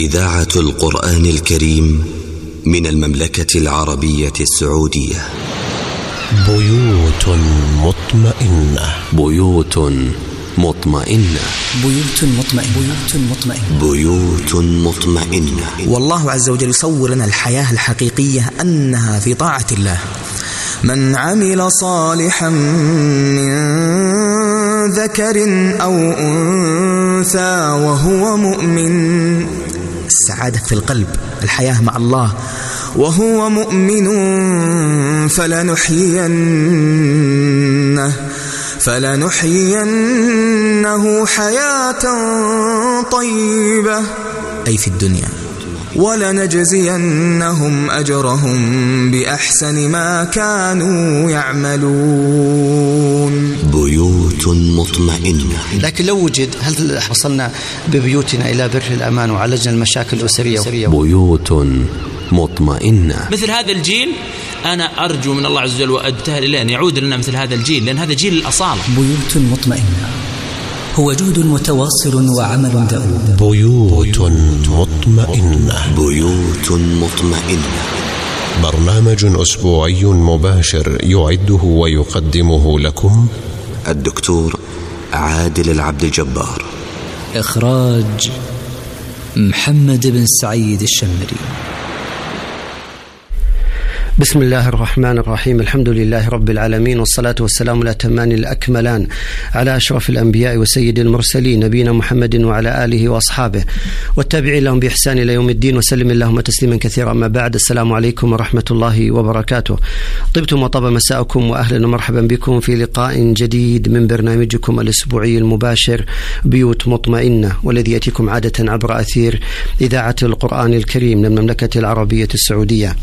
إذاعة القرآن الكريم من المملكة العربية السعودية. بيوت مطمئنة. بيوت مطمئنة. بيوت مطمئنة. بيوت مطمئنة. بيوت مطمئنة. والله عز وجل يصور لنا الحياة الحقيقية أنها في طاعة الله. من عمل صالحا من ذكر أو أنثى وهو مؤمن السعادة في القلب الحياة مع الله. وهو مؤمن فلنحيينه فلنحيينه حياة طيبة. أي في الدنيا. ولنجزينهم أجرهم بأحسن ما كانوا يعملون. بيوت مطمئنة. لكن لو وجد هل وصلنا ببيوتنا إلى بر الأمان وعالجنا المشاكل الأسرية؟ بيوت مطمئنة. مثل هذا الجيل أنا أرجو من الله عز وجل وأبتهل إليه أن يعود لنا مثل هذا الجيل لأن هذا جيل الأصالة. بيوت مطمئنة. هو جهد متواصل وعمل دؤوب. بيوت مطمئنة. بيوت مطمئنة. برنامج أسبوعي مباشر يعده ويقدمه لكم الدكتور عادل العبد الجبار. إخراج محمد بن سعيد الشمري. بسم الله الرحمن الرحيم الحمد لله رب العالمين والصلاة والسلام الأتمان الأكملان على أشرف الأنبياء وسيد المرسلين نبينا محمد وعلى آله وأصحابه والتابعين لهم بإحسان إلى يوم الدين وسلم اللهم تسليما كثيرا أما بعد السلام عليكم ورحمة الله وبركاته طبتم وطاب مساءكم وأهلا ومرحبا بكم في لقاء جديد من برنامجكم الأسبوعي المباشر بيوت مطمئنة والذي يأتيكم عادة عبر أثير إذاعة القرآن الكريم من المملكة العربية السعودية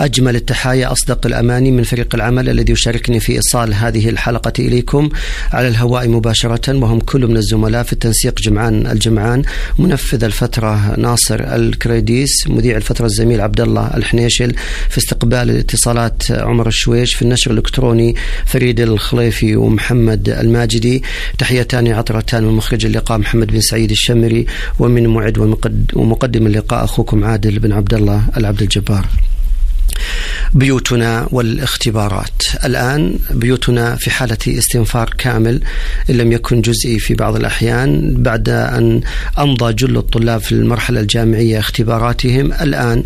أجمل التحايا أصدق الأماني من فريق العمل الذي يشاركني في إيصال هذه الحلقة إليكم. على الهواء مباشرة وهم كل من الزملاء في التنسيق جمعان الجمعان منفذ الفترة ناصر الكريديس مذيع الفترة الزميل عبد الله الحنيشل في استقبال الاتصالات عمر الشويش في النشر الإلكتروني فريد الخليفي ومحمد الماجدي. تحيتان عطرتان من مخرج اللقاء محمد بن سعيد الشمري ومن معد ومقدم اللقاء أخوكم عادل بن عبد الله العبد الجبار. بيوتنا والاختبارات. الآن بيوتنا في حالة استنفار كامل إن لم يكن جزئي في بعض الأحيان. بعد أن أمضى جل الطلاب في المرحلة الجامعية اختباراتهم الآن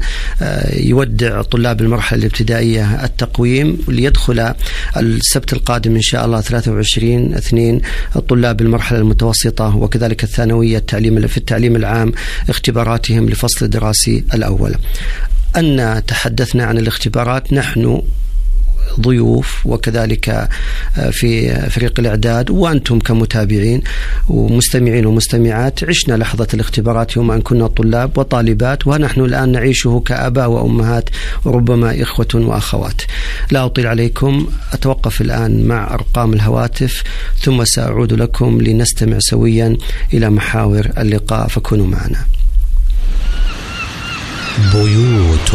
يودع طلاب المرحلة الابتدائية التقويم ليدخل السبت القادم إن شاء الله 23 اثنين طلاب المرحلة المتوسطة وكذلك الثانوية التعليم في التعليم العام اختباراتهم لفصل الدراسي الأول. أن تحدثنا عن الاختبارات. نحن ضيوف وكذلك في فريق الإعداد وأنتم كمتابعين ومستمعين ومستمعات عشنا لحظة الاختبارات يوم أن كنا طلاب وطالبات ونحن الآن نعيشه كآباء وأمهات وربما إخوة وأخوات. لا أطيل عليكم أتوقف الآن مع أرقام الهواتف ثم سأعود لكم لنستمع سويا إلى محاور اللقاء فكونوا معنا. بيوت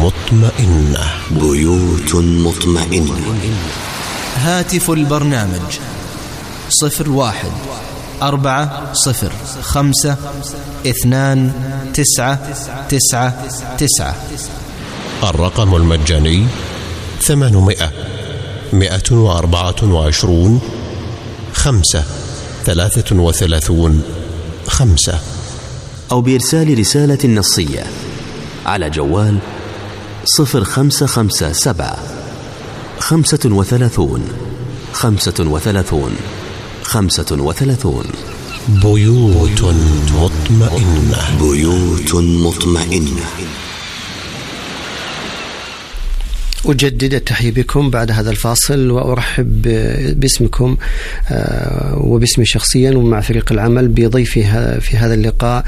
مطمئنة. بيوت مطمئنة. هاتف البرنامج. صفر واحد أربعة صفر خمسة اثنان تسعة تسعة تسعة. الرقم المجاني ثمانمائة مئة وأربعة وعشرون خمسة ثلاثة وثلاثون خمسة. أو بإرسال رسالة نصية. على جوال صفر خمسة خمسة سبعة خمسة وثلاثون خمسة وثلاثون خمسة وثلاثون بيوت مطمئنة. بيوت مطمئنة. أجدد التحية بكم بعد هذا الفاصل وأرحب باسمكم وباسمي شخصيا ومع فريق العمل بضيفي في هذا اللقاء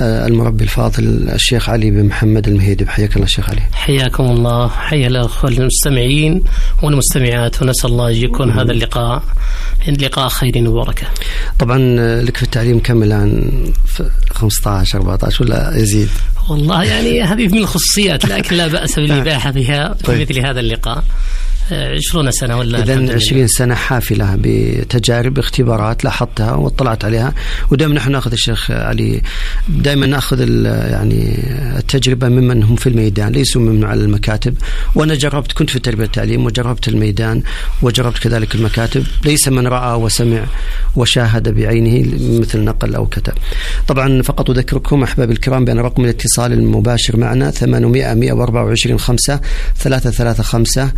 المربي الفاضل الشيخ علي بن محمد المهيدب حياك الله شيخ علي. حياكم الله. حيا الأخوة المستمعين والمستمعات ونسأل الله يكون هذا اللقاء لقاء خير وبركة. طبعا لك في التعليم كم الآن 15 14 ولا يزيد؟ والله يعني هذه من الخصوصيات لكن لا بأس بالإباحة بها في مثل هذا اللقاء. 20 سنة ولا لله. 20 سنة حافلة بتجارب اختبارات لاحظتها واطلعت عليها. ودائما نحن نأخذ الشيخ علي دائما نأخذ يعني التجربة ممن هم في الميدان ليسوا ممن على المكاتب. وأنا جربت كنت في التربية والتعليم وجربت الميدان وجربت كذلك المكاتب. ليس من رأى وسمع وشاهد بعينه مثل نقل أو كتب. طبعا فقط أذكركم أحبابي الكرام بأن رقم الاتصال المباشر معنا 800 124 5 335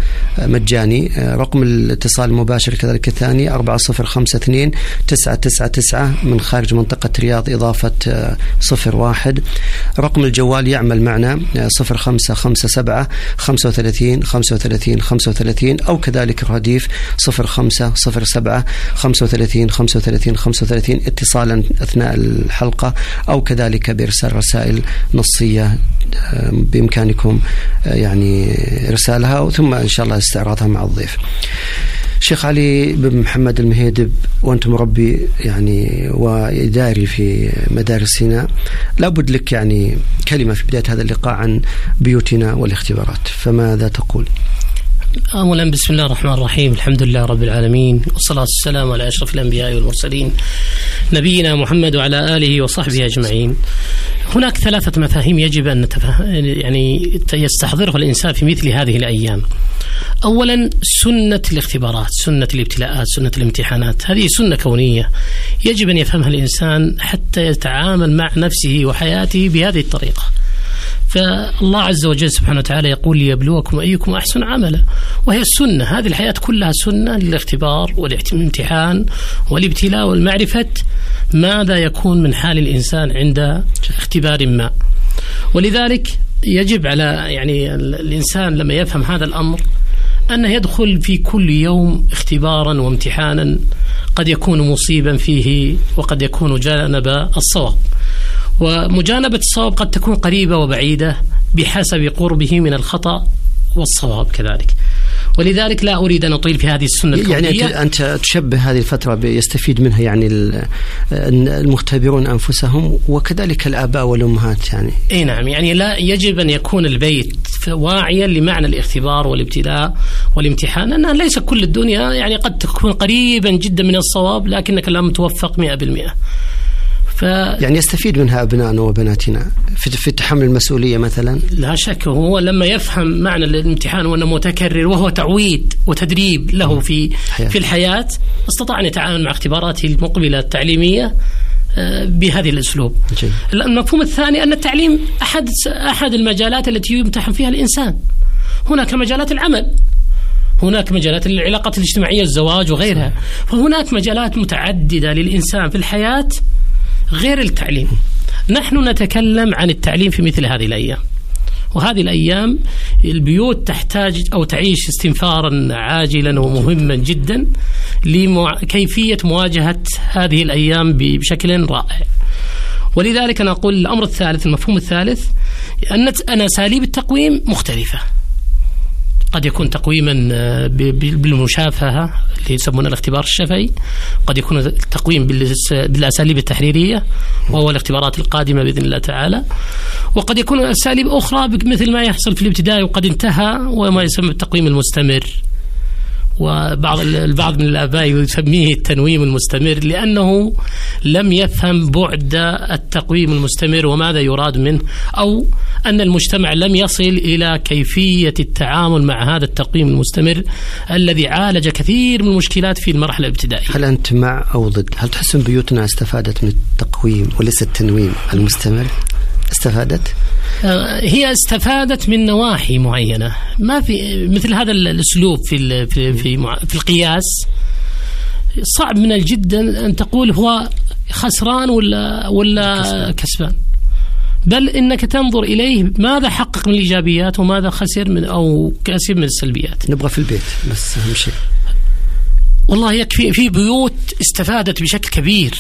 مجاني. آه، رقم الاتصال المباشر كذلك الثاني 4052 999 من خارج منطقة رياض إضافة آه، 01 رقم الجوال يعمل معنا آه، 0557 35 35 35 أو كذلك الرديف 0507 35 35 35 اتصالا أثناء الحلقة أو كذلك بإرسال رسائل نصية آه، بإمكانكم آه، يعني إرسالها ثم إن شاء الله استعراضها مع الضيف شيخ علي بن محمد المهيدب وانت مربي يعني واداري في مدارس سيناء لابد لك يعني كلمة في بداية هذا اللقاء عن بيوتنا والاختبارات فماذا تقول؟ أولا بسم الله الرحمن الرحيم الحمد لله رب العالمين والصلاة والسلام على أشرف الأنبياء والمرسلين نبينا محمد وعلى آله وصحبه أجمعين هناك ثلاثة مفاهيم يجب أن نتفه... يعني يستحضرها الإنسان في مثل هذه الأيام. أولا سنة الاختبارات سنة الابتلاءات سنة الامتحانات. هذه سنة كونية. يجب أن يفهمها الإنسان حتى يتعامل مع نفسه وحياته بهذه الطريقة. فالله عز وجل سبحانه وتعالى يقول ليبلوكم أيكم أحسن عملا وهي السنة. هذه الحياة كلها سنة للاختبار والامتحان والابتلاء والمعرفة ماذا يكون من حال الإنسان عند اختبار ما. ولذلك يجب على يعني الإنسان لما يفهم هذا الأمر أنه يدخل في كل يوم اختبارا وامتحانا قد يكون مصيبا فيه وقد يكون جانب الصواب. ومجانبة الصواب قد تكون قريبة وبعيدة بحسب قربه من الخطأ والصواب كذلك. ولذلك لا أريد أن أطيل في هذه السنة يعني الكونية. أنت أنت تشبه هذه الفترة يستفيد منها يعني ال- المختبرون أنفسهم وكذلك الآباء والأمهات يعني. إي نعم يعني لا يجب أن يكون البيت واعيا لمعنى الاختبار والابتلاء والامتحان انها ليس كل الدنيا يعني قد تكون قريبا جدا من الصواب لكنك لم توفق 100% ف يعني يستفيد منها أبنائنا وبناتنا في في تحمل المسؤولية مثلا لا شك هو لما يفهم معنى الامتحان وأنه متكرر وهو تعويد وتدريب له في حياة. في الحياة استطاع أن يتعامل مع اختباراته المقبلة التعليمية آه، بهذه الأسلوب. المفهوم الثاني أن التعليم أحد أحد المجالات التي يمتحن فيها الإنسان. هناك مجالات العمل هناك مجالات العلاقات الاجتماعية الزواج وغيرها فهناك مجالات متعددة للإنسان في الحياة غير التعليم نحن نتكلم عن التعليم في مثل هذه الأيام وهذه الأيام البيوت تحتاج أو تعيش استنفارا عاجلا ومهما جدا لكيفيه مواجهة هذه الأيام بشكل رائع. ولذلك أنا أقول الأمر الثالث المفهوم الثالث أن أساليب التقويم مختلفة. قد يكون تقويما آه، ب- ب- بالمشافهة اللي يسمونه الاختبار الشفهي. قد يكون تقويم بالس- بالأساليب التحريرية وهو الاختبارات القادمة بإذن الله تعالى. وقد يكون أساليب أخرى بك- مثل ما يحصل في الابتدائي وقد انتهى وما يسمى التقويم المستمر. وبعض البعض من الآباء يسميه التنويم المستمر لأنه لم يفهم بعد التقويم المستمر وماذا يراد منه أو أن المجتمع لم يصل إلى كيفية التعامل مع هذا التقويم المستمر الذي عالج كثير من المشكلات في المرحلة الابتدائية. هل أنت مع أو ضد؟ هل تحس أن بيوتنا استفادت من التقويم وليس التنويم المستمر؟ استفادت؟ آه، هي استفادت من نواحي معينة. ما في مثل هذا ال- الأسلوب في في في, في القياس. صعب من الجد ان تقول هو خسران ولا ولا كسبان. بل إنك تنظر إليه ماذا حقق من الإيجابيات وماذا خسر من أو كسب من السلبيات؟ نبغى في البيت بس أهم شيء. والله يكفي في بيوت استفادت بشكل كبير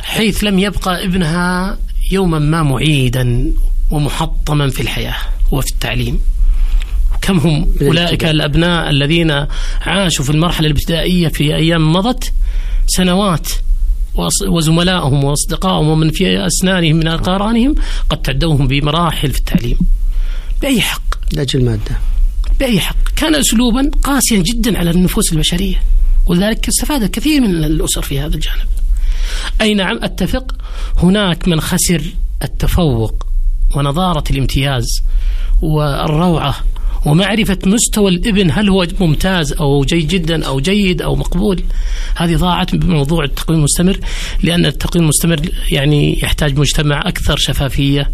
حيث لم يبقى ابنها يوما ما معيدا ومحطما في الحياة وفي التعليم. كم هم أولئك الأبناء الذين عاشوا في المرحلة الابتدائية في أيام مضت سنوات وزملائهم وأصدقائهم ومن في أسنانهم من أقارانهم قد تعدوهم بمراحل في التعليم. بأي حق؟ لأجل المادة. بأي حق؟ كان أسلوبا قاسيا جدا على النفوس البشرية ولذلك استفاد الكثير من الأسر في هذا الجانب. أي نعم أتفق. هناك من خسر التفوق ونضارة الامتياز والروعة ومعرفة مستوى الإبن هل هو ممتاز أو جيد جدا أو جيد أو مقبول؟ هذه ضاعت بموضوع التقويم المستمر لأن التقويم المستمر يعني يحتاج مجتمع أكثر شفافية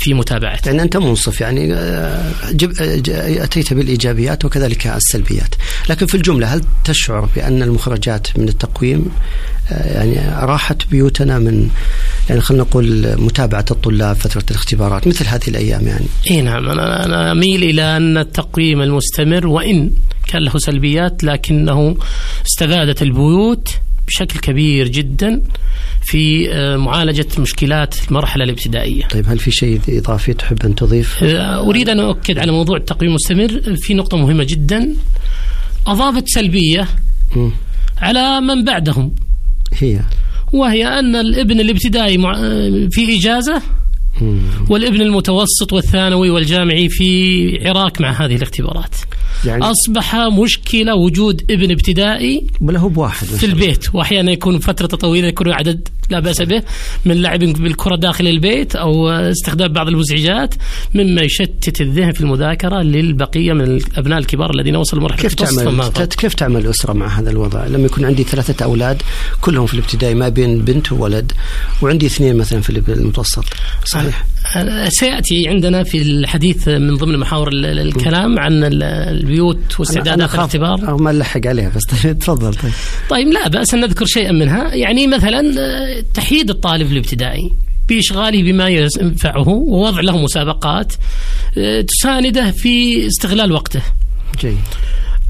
في متابعته. يعني أنت منصف يعني آه، جب آه، أتيت بالإيجابيات وكذلك السلبيات. لكن في الجملة هل تشعر بأن المخرجات من التقويم آه، يعني راحت بيوتنا من يعني خلينا نقول متابعة الطلاب فترة الاختبارات مثل هذه الأيام يعني؟ إي نعم أنا أنا أميل إلى أن التقويم المستمر وإن كان له سلبيات لكنه استفادت البيوت بشكل كبير جدا في آه، معالجة مشكلات المرحلة الابتدائية. طيب هل في شيء إضافي تحب أن تضيف؟ آه، أريد أن أؤكد على موضوع التقويم المستمر في نقطة مهمة جدا أضافت سلبية مم. على من بعدهم هي وهي أن الابن الابتدائي آه، في إجازة مم. والابن المتوسط والثانوي والجامعي في عراك مع هذه الاختبارات. يعني أصبح مشكلة وجود ابن ابتدائي ولا هو بواحد في البيت. وأحيانا يكون فترة طويلة يكون عدد لا بأس به من لعب بالكرة داخل البيت أو استخدام بعض المزعجات مما يشتت الذهن في المذاكرة للبقية من الأبناء الكبار الذين وصلوا مرحلة كيف تعمل كيف تعمل أسرة مع هذا الوضع؟ لما يكون عندي ثلاثة أولاد كلهم في الابتدائي ما بين بنت وولد وعندي اثنين مثلا في المتوسط. صحيح. سيأتي عندنا في الحديث من ضمن محاور ال- ال- الكلام عن ال- البيوت واستعدادات أخاف الاختبار أو ما نلحق عليها بس تفضل طيب. طيب لا بأس أن نذكر شيئا منها. يعني مثلا آه، تحييد الطالب الابتدائي بإشغاله بما ينفعه ووضع له مسابقات آه، تسانده في استغلال وقته. جيد.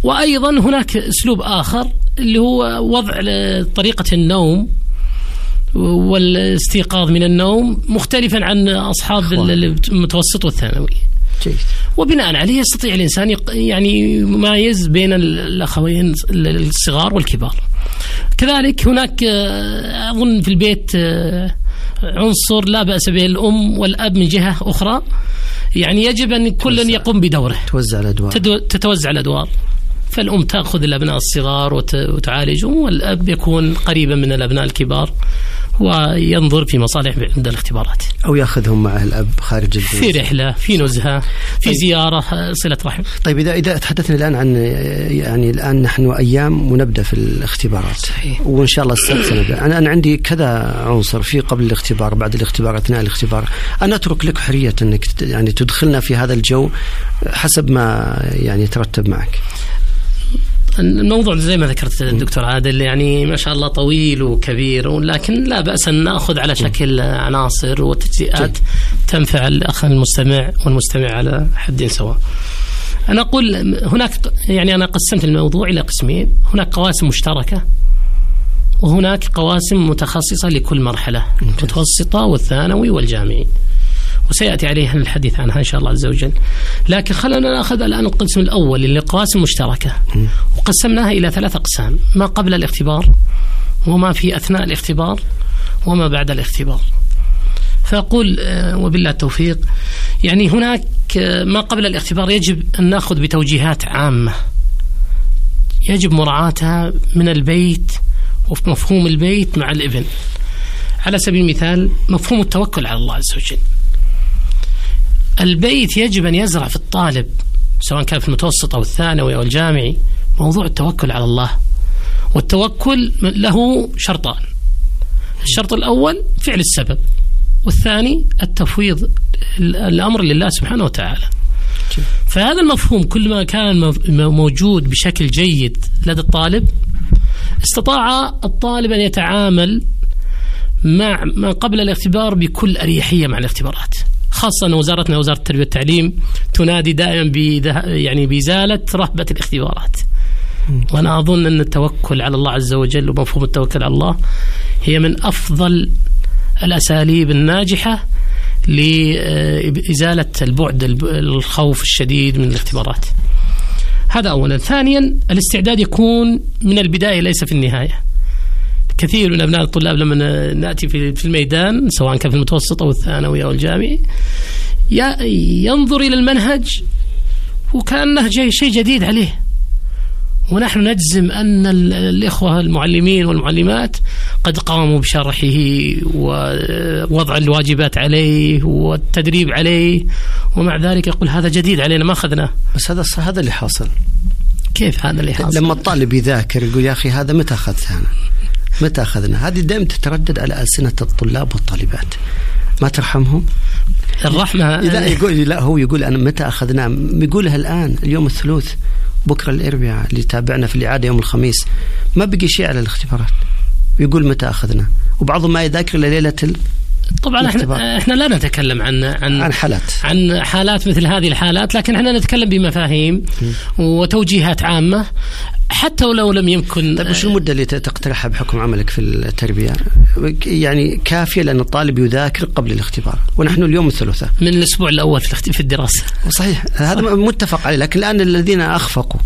وأيضا هناك أسلوب آخر اللي هو وضع طريقة النوم والاستيقاظ من النوم مختلفا عن أصحاب ال- المتوسط والثانوي. جيد. وبناء عليه يستطيع الإنسان يعني يميز بين ال- الأخوين الصغار والكبار. كذلك هناك آه، أظن في البيت آه، عنصر لا بأس به الأم والأب من جهة أخرى. يعني يجب أن كل يقوم بدوره. توزع الأدوار. تدو- تتوزع الأدوار. فالأم تأخذ الأبناء الصغار وت- وتعالجهم والأب يكون قريبا من الأبناء الكبار. وينظر في مصالح عند الاختبارات. أو يأخذهم معه الأب خارج البيت في رحلة، في نزهة، في زيارة، آه، صلة رحم. طيب إذا إذا تحدثنا الآن عن يعني الآن نحن أيام ونبدأ في الاختبارات صحيح. وإن شاء الله السبت سنبدأ أنا أنا عندي كذا عنصر في قبل الاختبار بعد الاختبار أثناء الاختبار أنا أترك لك حرية أنك ت- يعني تدخلنا في هذا الجو حسب ما يعني يترتب معك الموضوع زي ما ذكرت الدكتور عادل يعني ما شاء الله طويل وكبير لكن لا بأس أن نأخذ على شكل عناصر وتجزئات تنفع الأخ المستمع والمستمع على حد سواء. أنا أقول هناك يعني أنا قسمت الموضوع إلى قسمين هناك قواسم مشتركة وهناك قواسم متخصصة لكل مرحلة المتوسطة والثانوي والجامعي. وسيأتي عليها الحديث عنها إن شاء الله عز وجل. لكن خلينا نأخذ الآن القسم الأول اللي قواسم مشتركة. وقسمناها إلى ثلاث أقسام. ما قبل الاختبار وما في أثناء الاختبار وما بعد الاختبار. فأقول آه، وبالله التوفيق يعني هناك آه، ما قبل الاختبار يجب أن نأخذ بتوجيهات عامة. يجب مراعاتها من البيت وفي مفهوم البيت مع الابن. على سبيل المثال مفهوم التوكل على الله عز وجل. البيت يجب أن يزرع في الطالب سواء كان في المتوسط أو الثانوي أو الجامعي موضوع التوكل على الله. والتوكل له شرطان. الشرط الأول فعل السبب والثاني التفويض الأمر لله سبحانه وتعالى. فهذا المفهوم كل ما كان موجود بشكل جيد لدى الطالب استطاع الطالب أن يتعامل مع ما قبل الاختبار بكل أريحية مع الاختبارات. خاصة أن وزارتنا وزارة التربية والتعليم تنادي دائما يعني بإزالة رهبة الاختبارات. وأنا أظن أن التوكل على الله عز وجل ومفهوم التوكل على الله هي من أفضل الأساليب الناجحة لإزالة البعد الب- الخوف الشديد من الاختبارات. هذا أولا. ثانيا الاستعداد يكون من البداية ليس في النهاية. كثير من أبناء الطلاب لما ن- نأتي في في الميدان سواء كان في المتوسط أو الثانوي أو الجامعي ينظر إلى المنهج وكأنه جاي شيء جديد عليه. ونحن نجزم أن ال- الإخوة المعلمين والمعلمات قد قاموا بشرحه ووضع الواجبات عليه والتدريب عليه ومع ذلك يقول هذا جديد علينا ما أخذناه. بس هذا هذا اللي حاصل. كيف هذا اللي حاصل؟ لما الطالب يذاكر يقول يا أخي هذا متى أخذته أنا؟ متى أخذنا؟ هذه دائما تتردد على ألسنة الطلاب والطالبات. ما ترحمهم؟ الرحمة لا يقول لا هو يقول أنا متى اخذناه؟ يقولها الآن اليوم الثلوث بكرة الإربعاء اللي تابعنا في الإعادة يوم الخميس ما بقي شيء على الاختبارات. يقول متى أخذنا؟ وبعضهم ما يذاكر إلا ليلة ال... طبعا. إحنا إحنا لا نتكلم عن عن عن حالات عن حالات مثل هذه الحالات لكن إحنا نتكلم بمفاهيم وتوجيهات عامة حتى ولو لم يمكن طيب وش المدة اللي تقترحها بحكم عملك في التربية؟ يعني كافية لأن الطالب يذاكر قبل الاختبار ونحن اليوم الثلاثاء. من الأسبوع الأول في الدراسة صحيح هذا متفق عليه لكن الآن الذين أخفقوا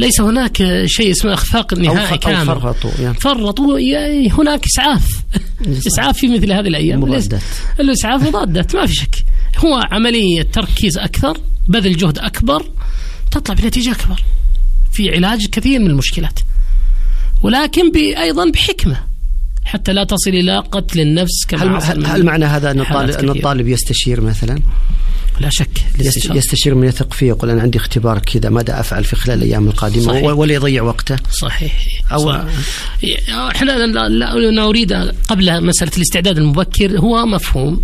ليس هناك شيء اسمه إخفاق أو نهائي ف- أو كامل. فرطوا يعني فرطوا هناك إسعاف. إسعاف في مثل هذه الأيام. مضادات. الإسعاف مضادات ما في شك. هو عملية تركيز أكثر بذل جهد أكبر تطلع بنتيجة أكبر في علاج كثير من المشكلات. ولكن ب- أيضا بحكمة. حتى لا تصل إلى قتل النفس كما هل, هل, هل معنى هذا أن. الطالب يستشير مثلا؟ لا شك الاستشارة. يستشير من يثق فيه يقول أنا عندي اختبار كذا ماذا أفعل في خلال الأيام القادمة صحيح. ولا يضيع وقته صحيح أو-. إحنا لا- لا- لا نريد قبل مسألة الاستعداد المبكر هو مفهوم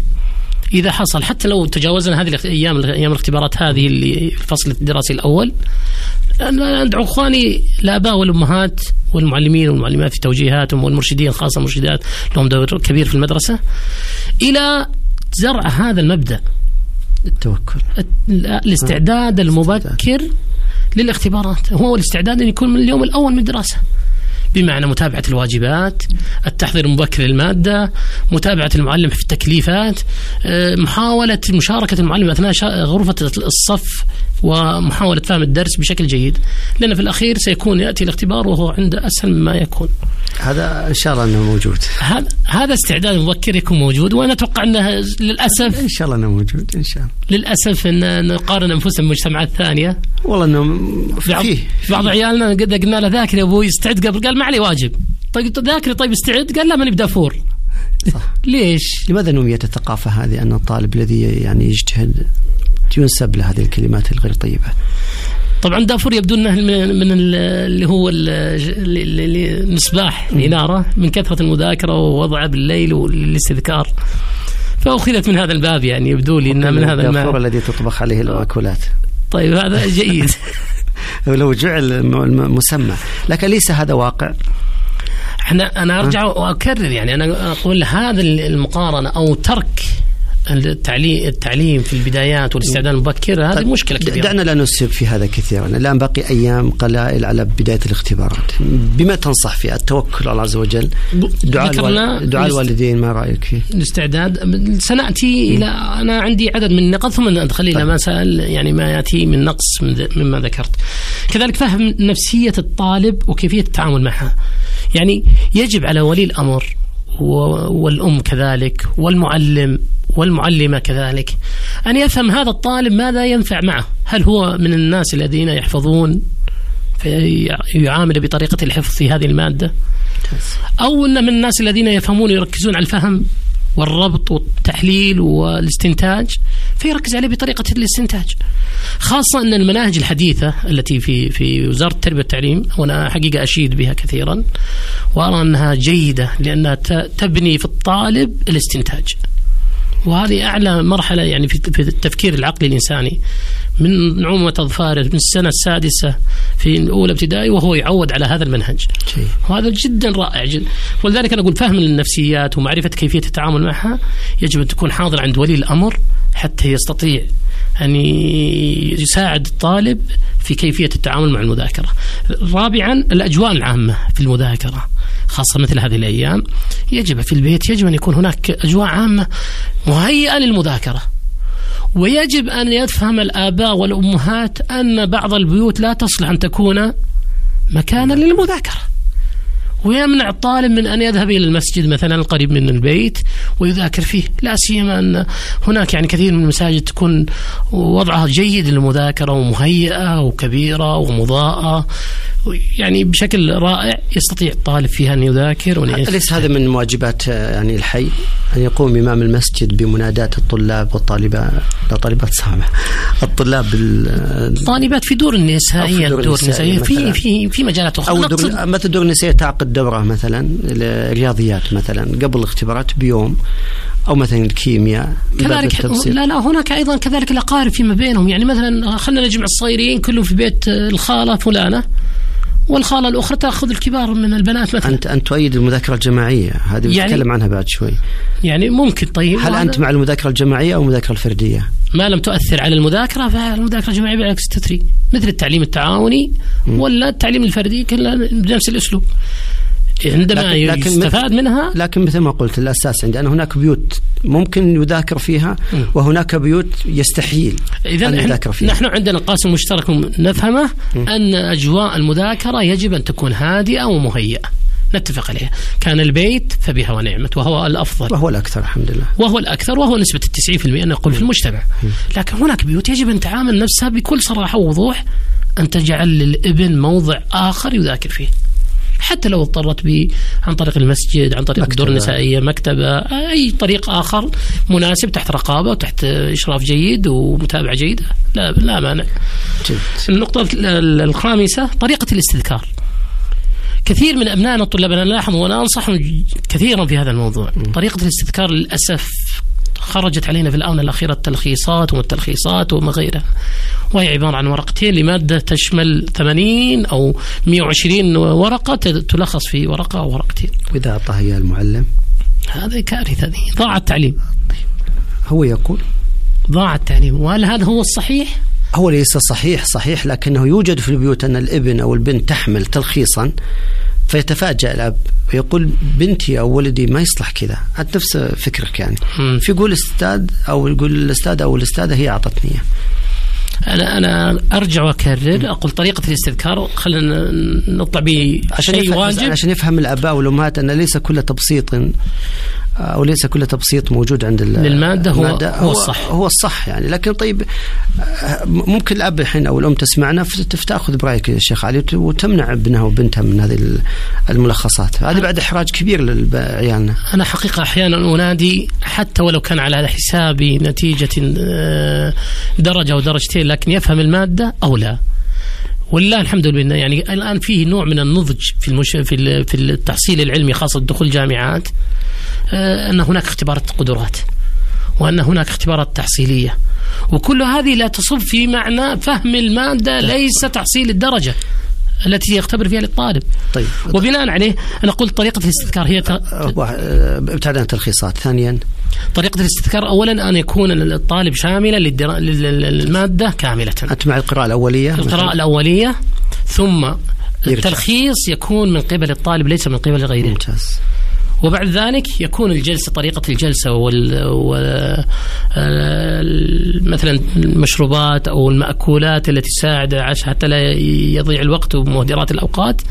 إذا حصل حتى لو تجاوزنا هذه الأيام أيام الاختبارات هذه اللي الفصل الدراسي الأول أنا أدعو إخواني الآباء والأمهات والمعلمين والمعلمات في توجيهاتهم والمرشدين خاصة المرشدات لهم دور كبير في المدرسة إلى زرع هذا المبدأ التوكل. الاستعداد المبكر للاختبارات. هو الاستعداد أن يكون من اليوم الأول من الدراسة. بمعنى متابعة الواجبات التحضير المبكر للمادة متابعة المعلم في التكليفات آه، محاولة مشاركة المعلم أثناء غرفة الصف ومحاولة فهم الدرس بشكل جيد. لأن في الأخير سيكون يأتي الاختبار وهو عنده أسهل مما يكون. هذا إن شاء الله إنه موجود. هذا استعداد مبكر يكون موجود وأنا أتوقع أنه للأسف إن شاء الله إنه موجود إن شاء الله. للأسف أن نقارن أنفسنا بمجتمعات ثانية والله بعض, فيه بعض عيالنا قد قلنا له ذاكر يا أبوي استعد قبل قال ما علي واجب. طيب ذاكر طيب استعد. قال لا ماني بدافور. صح. ليش؟ لماذا نميت الثقافة هذه أن الطالب الذي يعني يجتهد ينسب له هذه الكلمات الغير طيبة؟ طبعا دافور يبدو إنه من, من ال- اللي هو المصباح الاناره من كثرة المذاكرة ووضعه بالليل والاستذكار. فأخذت من هذا الباب يعني يبدو لي انها من هذا الماء الذي تطبخ عليه المأكولات طيب هذا جيد. لو جعل الم- الم- مسمى. لكن ليس هذا واقع. إحنا أنا أرجع وأكرر يعني أنا أقول هذا المقارنة أو ترك التعليم التعليم في البدايات والإستعداد المبكر هذه طيب، مشكلة كبيرة دعنا لا نسب في هذا كثيرا الآن باقي أيام قلائل على بداية الاختبارات بما تنصح فيها التوكل على الله عز وجل دعاء. دعاء الوالدين ما رأيك فيه الاستعداد سنأتي إلى أنا عندي عدد من النقاط ثم ندخل إلى طيب. مسائل يعني ما يأتي من نقص مما ذكرت. كذلك فهم نفسية الطالب وكيفية التعامل معها. يعني يجب على ولي الأمر و- والأم كذلك والمعلم والمعلمة كذلك. ان يفهم هذا الطالب ماذا ينفع معه، هل هو من الناس الذين يحفظون فيعامل بطريقة الحفظ في هذه المادة؟ أو أن من الناس الذين يفهمون يركزون على الفهم؟ والربط والتحليل والاستنتاج فيركز عليه بطريقة الاستنتاج. خاصة أن المناهج الحديثة التي في في وزارة التربية والتعليم وأنا حقيقة أشيد بها كثيرا وأرى أنها جيدة لأنها تبني في الطالب الاستنتاج. وهذه أعلى مرحلة يعني في التفكير العقلي الإنساني. من نعومة أظفاره من السنة السادسة في أولى ابتدائي وهو يعود على هذا المنهج. وهذا جدا رائع جدا. ولذلك أنا أقول فهم النفسيات ومعرفة كيفية التعامل معها يجب أن تكون حاضر عند ولي الأمر حتى يستطيع ان يساعد الطالب في كيفية التعامل مع المذاكرة. رابعا الأجواء العامة في المذاكرة خاصة مثل هذه الأيام يجب في البيت يجب أن يكون هناك أجواء عامة مهيئة للمذاكرة. ويجب أن يفهم الآباء والأمهات أن بعض البيوت لا تصلح أن تكون مكانا للمذاكرة. ويمنع الطالب من أن يذهب إلى المسجد مثلا القريب من البيت ويذاكر فيه، لا سيما أن هناك يعني كثير من المساجد تكون وضعها جيد للمذاكرة ومهيئة وكبيرة ومضاءة. يعني بشكل رائع يستطيع الطالب فيها أن يذاكر وأن أليس هذا من واجبات آه، يعني الحي؟ أن يقوم إمام المسجد بمناداة الطلاب والطالبات لا طالبات صعبة. الطلاب الطالبات في دور النسائيه في دور الدور النسائية النسائيه في. في في مجالات أخرى. نقصد- دور مثل دور النسائية تعقد دورة مثلا الرياضيات مثلا قبل الاختبارات بيوم أو مثلا الكيمياء كذلك. لا لا هناك أيضا كذلك الأقارب فيما بينهم. يعني مثلا خلينا نجمع الصغيرين كلهم في بيت الخالة فلانة. والخالة الأخرى تأخذ الكبار من البنات مثلا. أنت أنت تؤيد المذاكرة الجماعية. هذه يعني- بنتكلم عنها بعد شوي. يعني ممكن طيب. هل أنت مع المذاكرة الجماعية أو المذاكرة الفردية؟ ما لم تؤثر على المذاكرة فالمذاكرة الجماعية بالعكس تثري. مثل التعليم التعاوني ولا التعليم الفردي كلها بنفس الأسلوب. عندما لكن- يستفاد منها. لكن مثل ما قلت الأساس عندي أن هناك بيوت ممكن يذاكر فيها وهناك بيوت يستحيل أن إحنا- يذاكر فيها. نحن عندنا قاسم مشترك نفهمه أن أجواء المذاكرة يجب أن تكون هادئة ومهيئة. نتفق عليها. كان البيت فبها ونعمت وهو الأفضل. وهو الأكثر الحمد لله. وهو الأكثر وهو نسبة التسعين في المئة نقول في المجتمع. لكن هناك بيوت يجب أن تعامل نفسها بكل صراحة ووضوح أن تجعل للابن موضع آخر يذاكر فيه. حتى لو اضطرت به عن طريق المسجد عن طريق. الدور النسائية مكتبة أي طريق آخر مناسب تحت رقابة وتحت إشراف جيد ومتابعة جيدة. لا لا مانع. جد. النقطة ال- ال- الخامسة طريقة الاستذكار. كثير من أبنائنا الطلاب أنا ألاحظ وأنا أنصحهم كثيرا في هذا الموضوع. طريقة الاستذكار للأسف خرجت علينا في الآونة الأخيرة التلخيصات والتلخيصات وما غيرها. وهي عبارة عن ورقتين لمادة تشمل 80 أو 120 ورقة تلخص في ورقة أو ورقتين. وإذا أعطاها إياه المعلم؟ هذه كارثة هذه ضاع التعليم. هو يقول؟ ضاع التعليم. وهل هذا هو الصحيح؟ هو ليس صحيح صحيح لكنه يوجد في البيوت أن الابن أو البنت تحمل تلخيصا. فيتفاجأ الأب ويقول بنتي أو ولدي ما يصلح كذا أنت نفس فكرك يعني. فيقول الأستاذ أو يقول الأستاذ أو الأستاذة هي أعطتني إياه. أنا أنا أرجع وأكرر أقول طريقة الاستذكار خلينا نطلع عشان بشيء يفهم واجب عشان يفهم الآباء والأمهات أن ليس كل تبسيط أو ليس كل تبسيط موجود عند للمادة هو- المادة. هو الصح. هو الصح يعني. لكن طيب آه، ممكن الأب الحين أو الأم تسمعنا فت- فتأخذ برأيك يا شيخ علي وت- وتمنع ابنها وبنتها من هذه ال- الملخصات. هذه بعد إحراج كبير لعيالنا أنا حقيقة أحيانا أنادي حتى ولو كان على حساب نتيجة آه، درجة أو درجتين لكن يفهم المادة أو لا. ولله الحمد لله يعني الآن فيه نوع من النضج في المش... في في التحصيل العلمي خاصة دخول الجامعات آه، أن هناك اختبارات قدرات وأن هناك اختبارات تحصيلية. وكل هذه لا تصب في معنى فهم المادة ليس تحصيل الدرجة. التي يختبر فيها الطالب طيب. وبناء عليه أنا قلت طريقة الاستذكار هي آه، ابتعد عن التلخيصات. ثانيا. طريقة الاستذكار اولا أن يكون الطالب شاملا للدرا... لل- للمادة كاملة. أنت مع القراءة الأولية القراءة مثلاً؟ الأولية ثم يرجع. التلخيص يكون من قبل الطالب ليس من قبل غيره. ممتاز. وبعد ذلك يكون الجلسة طريقة الجلسة وال, وال... ال- مثلا المشروبات أو المأكولات التي تساعد عش- حتى لا يضيع الوقت ومهدرات الأوقات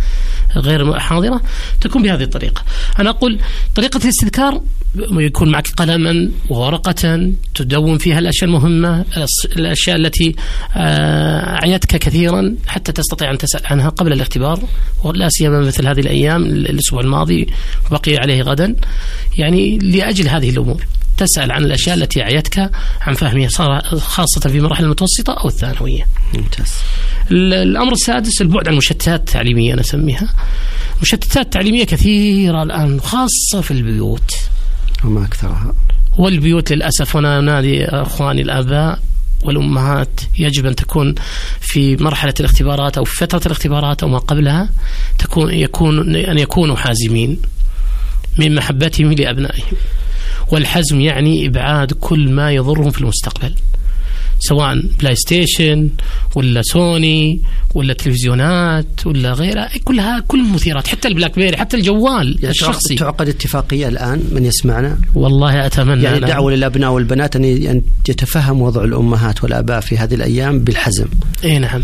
غير حاضرة تكون بهذه الطريقة. أنا أقول طريقة الاستذكار يكون معك قلما وورقة تدون فيها الأشياء المهمة الأشياء التي آه، أعيتك كثيرا حتى تستطيع أن تسأل عنها قبل الاختبار ولا سيما مثل هذه الأيام الأسبوع الماضي وبقي عليه غدا. يعني لأجل هذه الأمور تسأل عن الأشياء التي أعيتك عن فهمها خاصة في المراحل المتوسطة أو الثانوية. ممتاز. ال- الأمر السادس البعد عن المشتتات التعليمية أنا أسميها. مشتتات تعليمية كثيرة الآن خاصة في البيوت. وما أكثرها. والبيوت للأسف وأنا أنادي أخواني الآباء والأمهات يجب أن تكون في مرحلة الاختبارات أو في فترة الاختبارات أو ما قبلها تكون يكون أن يكونوا حازمين من محبتهم لأبنائهم. والحزم يعني إبعاد كل ما يضرهم في المستقبل. سواء بلاي ستيشن ولا سوني ولا تلفزيونات ولا غيرها كلها كل المثيرات حتى البلاك بيري حتى الجوال يعني الشخصي. تعقد اتفاقية الآن من يسمعنا؟ والله أتمنى يعني. دعوة للأبناء والبنات أن يتفهم وضع الأمهات والآباء في هذه الأيام بالحزم. إي نعم.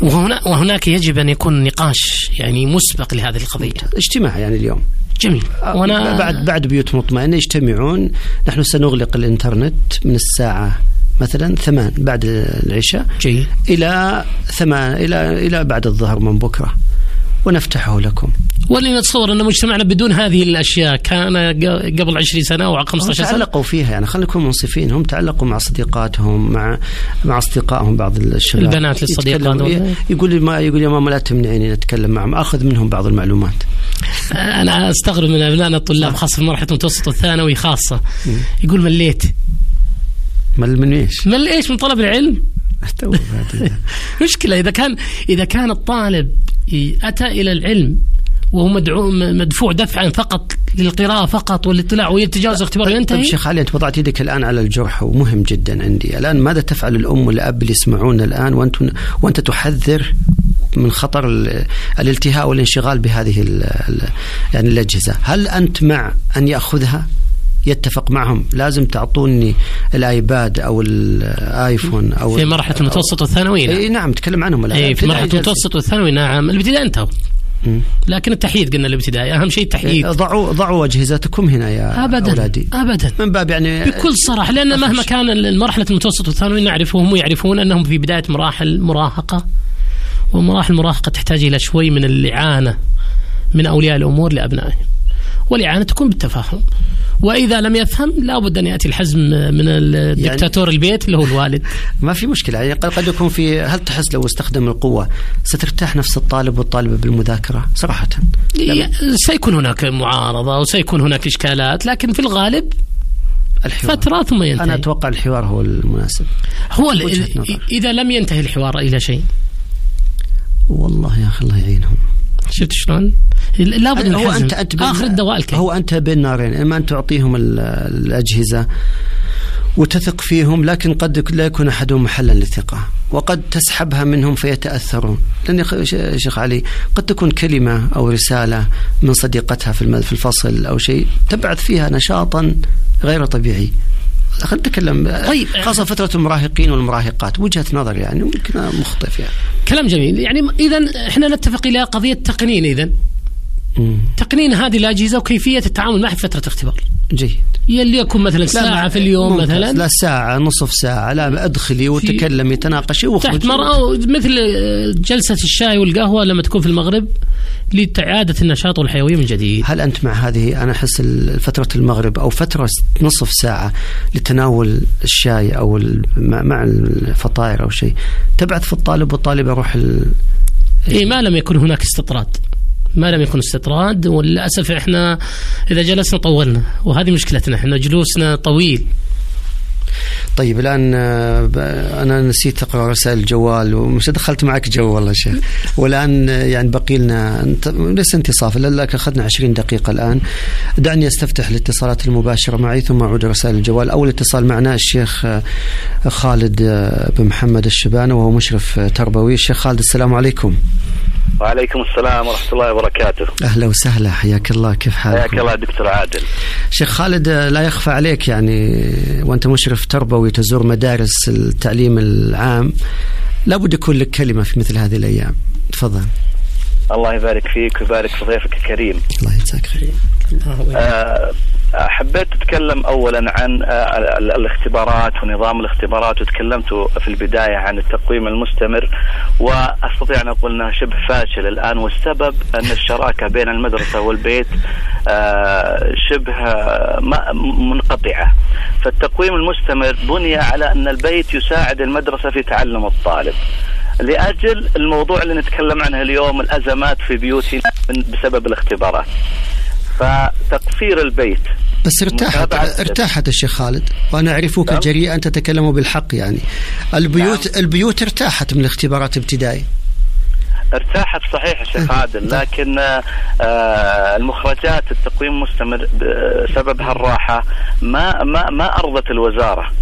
وهنا وهناك يجب أن يكون نقاش يعني مسبق لهذه القضية. اجتماع يعني اليوم. جميل. وأنا بعد بعد بيوت مطمئنة يجتمعون. نحن سنغلق الإنترنت من الساعة مثلا ثمان بعد العشاء جيد. إلى ثمان إلى إلى بعد الظهر من بكرة. ونفتحه لكم. ولنتصور أن مجتمعنا بدون هذه الأشياء كان قبل 20 سنة أو 15 سنة. تعلقوا فيها يعني خلينا نكون منصفين. هم تعلقوا مع صديقاتهم مع مع أصدقائهم بعض الشباب. البنات للصديقات يقول لي ما يقول يا ماما لا تمنعيني اتكلم معهم. أخذ منهم بعض المعلومات. أنا أستغرب من أبنائنا الطلاب خاصة في مرحلة المتوسط والثانوي خاصة. يقول مليت. مل من إيش؟ مل إيش من طلب العلم؟ مشكلة إذا كان إذا كان الطالب أتى إلى العلم وهو مدعو مدفوع دفعا فقط للقراءة فقط والاطلاع ويتجاوز الاختبار طيب وينتهي شيخ علي انت وضعت يدك الآن على الجرح ومهم جدا عندي، الآن ماذا تفعل الأم والأب اللي يسمعون الآن وانت وأنت تحذر من خطر ال- الالتهاء والانشغال بهذه ال ال يعني الأجهزة، هل أنت مع أن يأخذها؟ يتفق معهم. لازم تعطوني الآيباد أو الايفون أو في مرحلة المتوسط والثانوي إي نعم. نعم تكلم عنهم الآن. إي في مرحلة المتوسط والثانوي نعم. الابتدائي انتهوا. لكن التحييد قلنا الابتدائي. أهم شيء التحييد. ضعوا ضعوا أجهزتكم هنا يا ابدا. أولادي. ابدا. من باب يعني بكل صراحة لأن مهما كان مرحلة المتوسط والثانوي نعرف وهم يعرفون أنهم في بداية مراحل مراهقة. ومراحل المراهقة تحتاج إلى شوي من الإعانة من أولياء الأمور لأبنائهم. والاعانه تكون بالتفاهم. وإذا لم يفهم لابد أن يأتي الحزم من الدكتاتور البيت اللي هو الوالد. ما في مشكلة. يعني قد يكون في هل تحس لو استخدم القوة سترتاح نفس الطالب والطالبة بالمذاكرة؟ صراحة. سيكون هناك معارضة وسيكون هناك إشكالات لكن في الغالب الحوار. فترة ثم ينتهي. أنا أتوقع الحوار هو المناسب. هو. إذا لم ينتهي الحوار إلى شيء. والله يا أخي الله يعينهم. شفت شلون؟ لابد من هو أنت بين- آخر الدواء الكي هو أنت بين نارين إما أن تعطيهم ال- الأجهزة وتثق فيهم لكن قد لا يكون أحدهم محلا للثقة وقد تسحبها منهم فيتأثرون. لأن يا شيخ علي قد تكون كلمة أو رسالة من صديقتها في الفصل أو شيء تبعث فيها نشاطا غير طبيعي. خلينا نتكلم طيب. خاصة فترة المراهقين والمراهقات وجهة نظر يعني ممكن مخطئ فيها كلام جميل يعني اذا إحنا نتفق إلى قضية تقنين اذا. تقنين هذه الاجهزه وكيفية التعامل معها في فترة اختبار. جيد. ليكن مثلا لا، ساعة في اليوم ممتاز. مثلا. لا ساعة نصف ساعة. لا أدخلي وتكلمي تناقشي واخرجي تحت مرأة مثل جلسة الشاي والقهوة لما تكون في المغرب لإعادة النشاط والحيوية من جديد. هل أنت مع هذه؟ أنا أحس فترة المغرب أو فترة نصف ساعة لتناول الشاي أو مع الفطائر أو شيء. تبعث في الطالب والطالبة روح ال... إيه ما لم يكن هناك استطراد. ما لم يكن استطراد وللأسف إحنا إذا جلسنا طولنا وهذه مشكلتنا إحنا جلوسنا طويل. طيب الآن آه، أنا نسيت أقرأ رسائل الجوال ومش دخلت معك جو والله شيخ. والآن آه، يعني بقي لنا ليس انتصاف لك أخذنا 20 دقيقة الآن. دعني أستفتح الاتصالات المباشرة معي ثم أعود رسائل الجوال. أول اتصال معنا الشيخ آه، خالد بن محمد الشبانة وهو مشرف تربوي. الشيخ خالد السلام عليكم. وعليكم السلام ورحمة الله وبركاته. أهلا وسهلا حياك الله كيف حياك حالك الله دكتور عادل. شيخ خالد لا يخفى عليك يعني وأنت مشرف تربوي تزور مدارس التعليم العام لابد يكون لك كلمة في مثل هذه الأيام. تفضل. الله يبارك فيك ويبارك في ضيفك الكريم. الله يجزاك خير. حبيت أتكلم أولا عن آه، ال- الاختبارات ونظام الاختبارات وتكلمت في البداية عن التقويم المستمر وأستطيع أن أقول أنه شبه فاشل الآن والسبب أن الشراكة بين المدرسة والبيت آه، شبه آه، منقطعة. فالتقويم المستمر بني على أن البيت يساعد المدرسة في تعلم الطالب. لأجل الموضوع اللي نتكلم عنه اليوم الأزمات في بيوتنا بسبب الاختبارات. فتقصير البيت. بس ارتاحت ارتاحت الشيخ خالد. وأنا أعرفك نعم. جريئا تتكلم بالحق يعني. البيوت البيوت ارتاحت من الاختبارات الابتدائي ارتاحت صحيح شيخ عادل لكن آه، المخرجات التقويم مستمر سببها الراحة. ما ما ما أرضت الوزارة.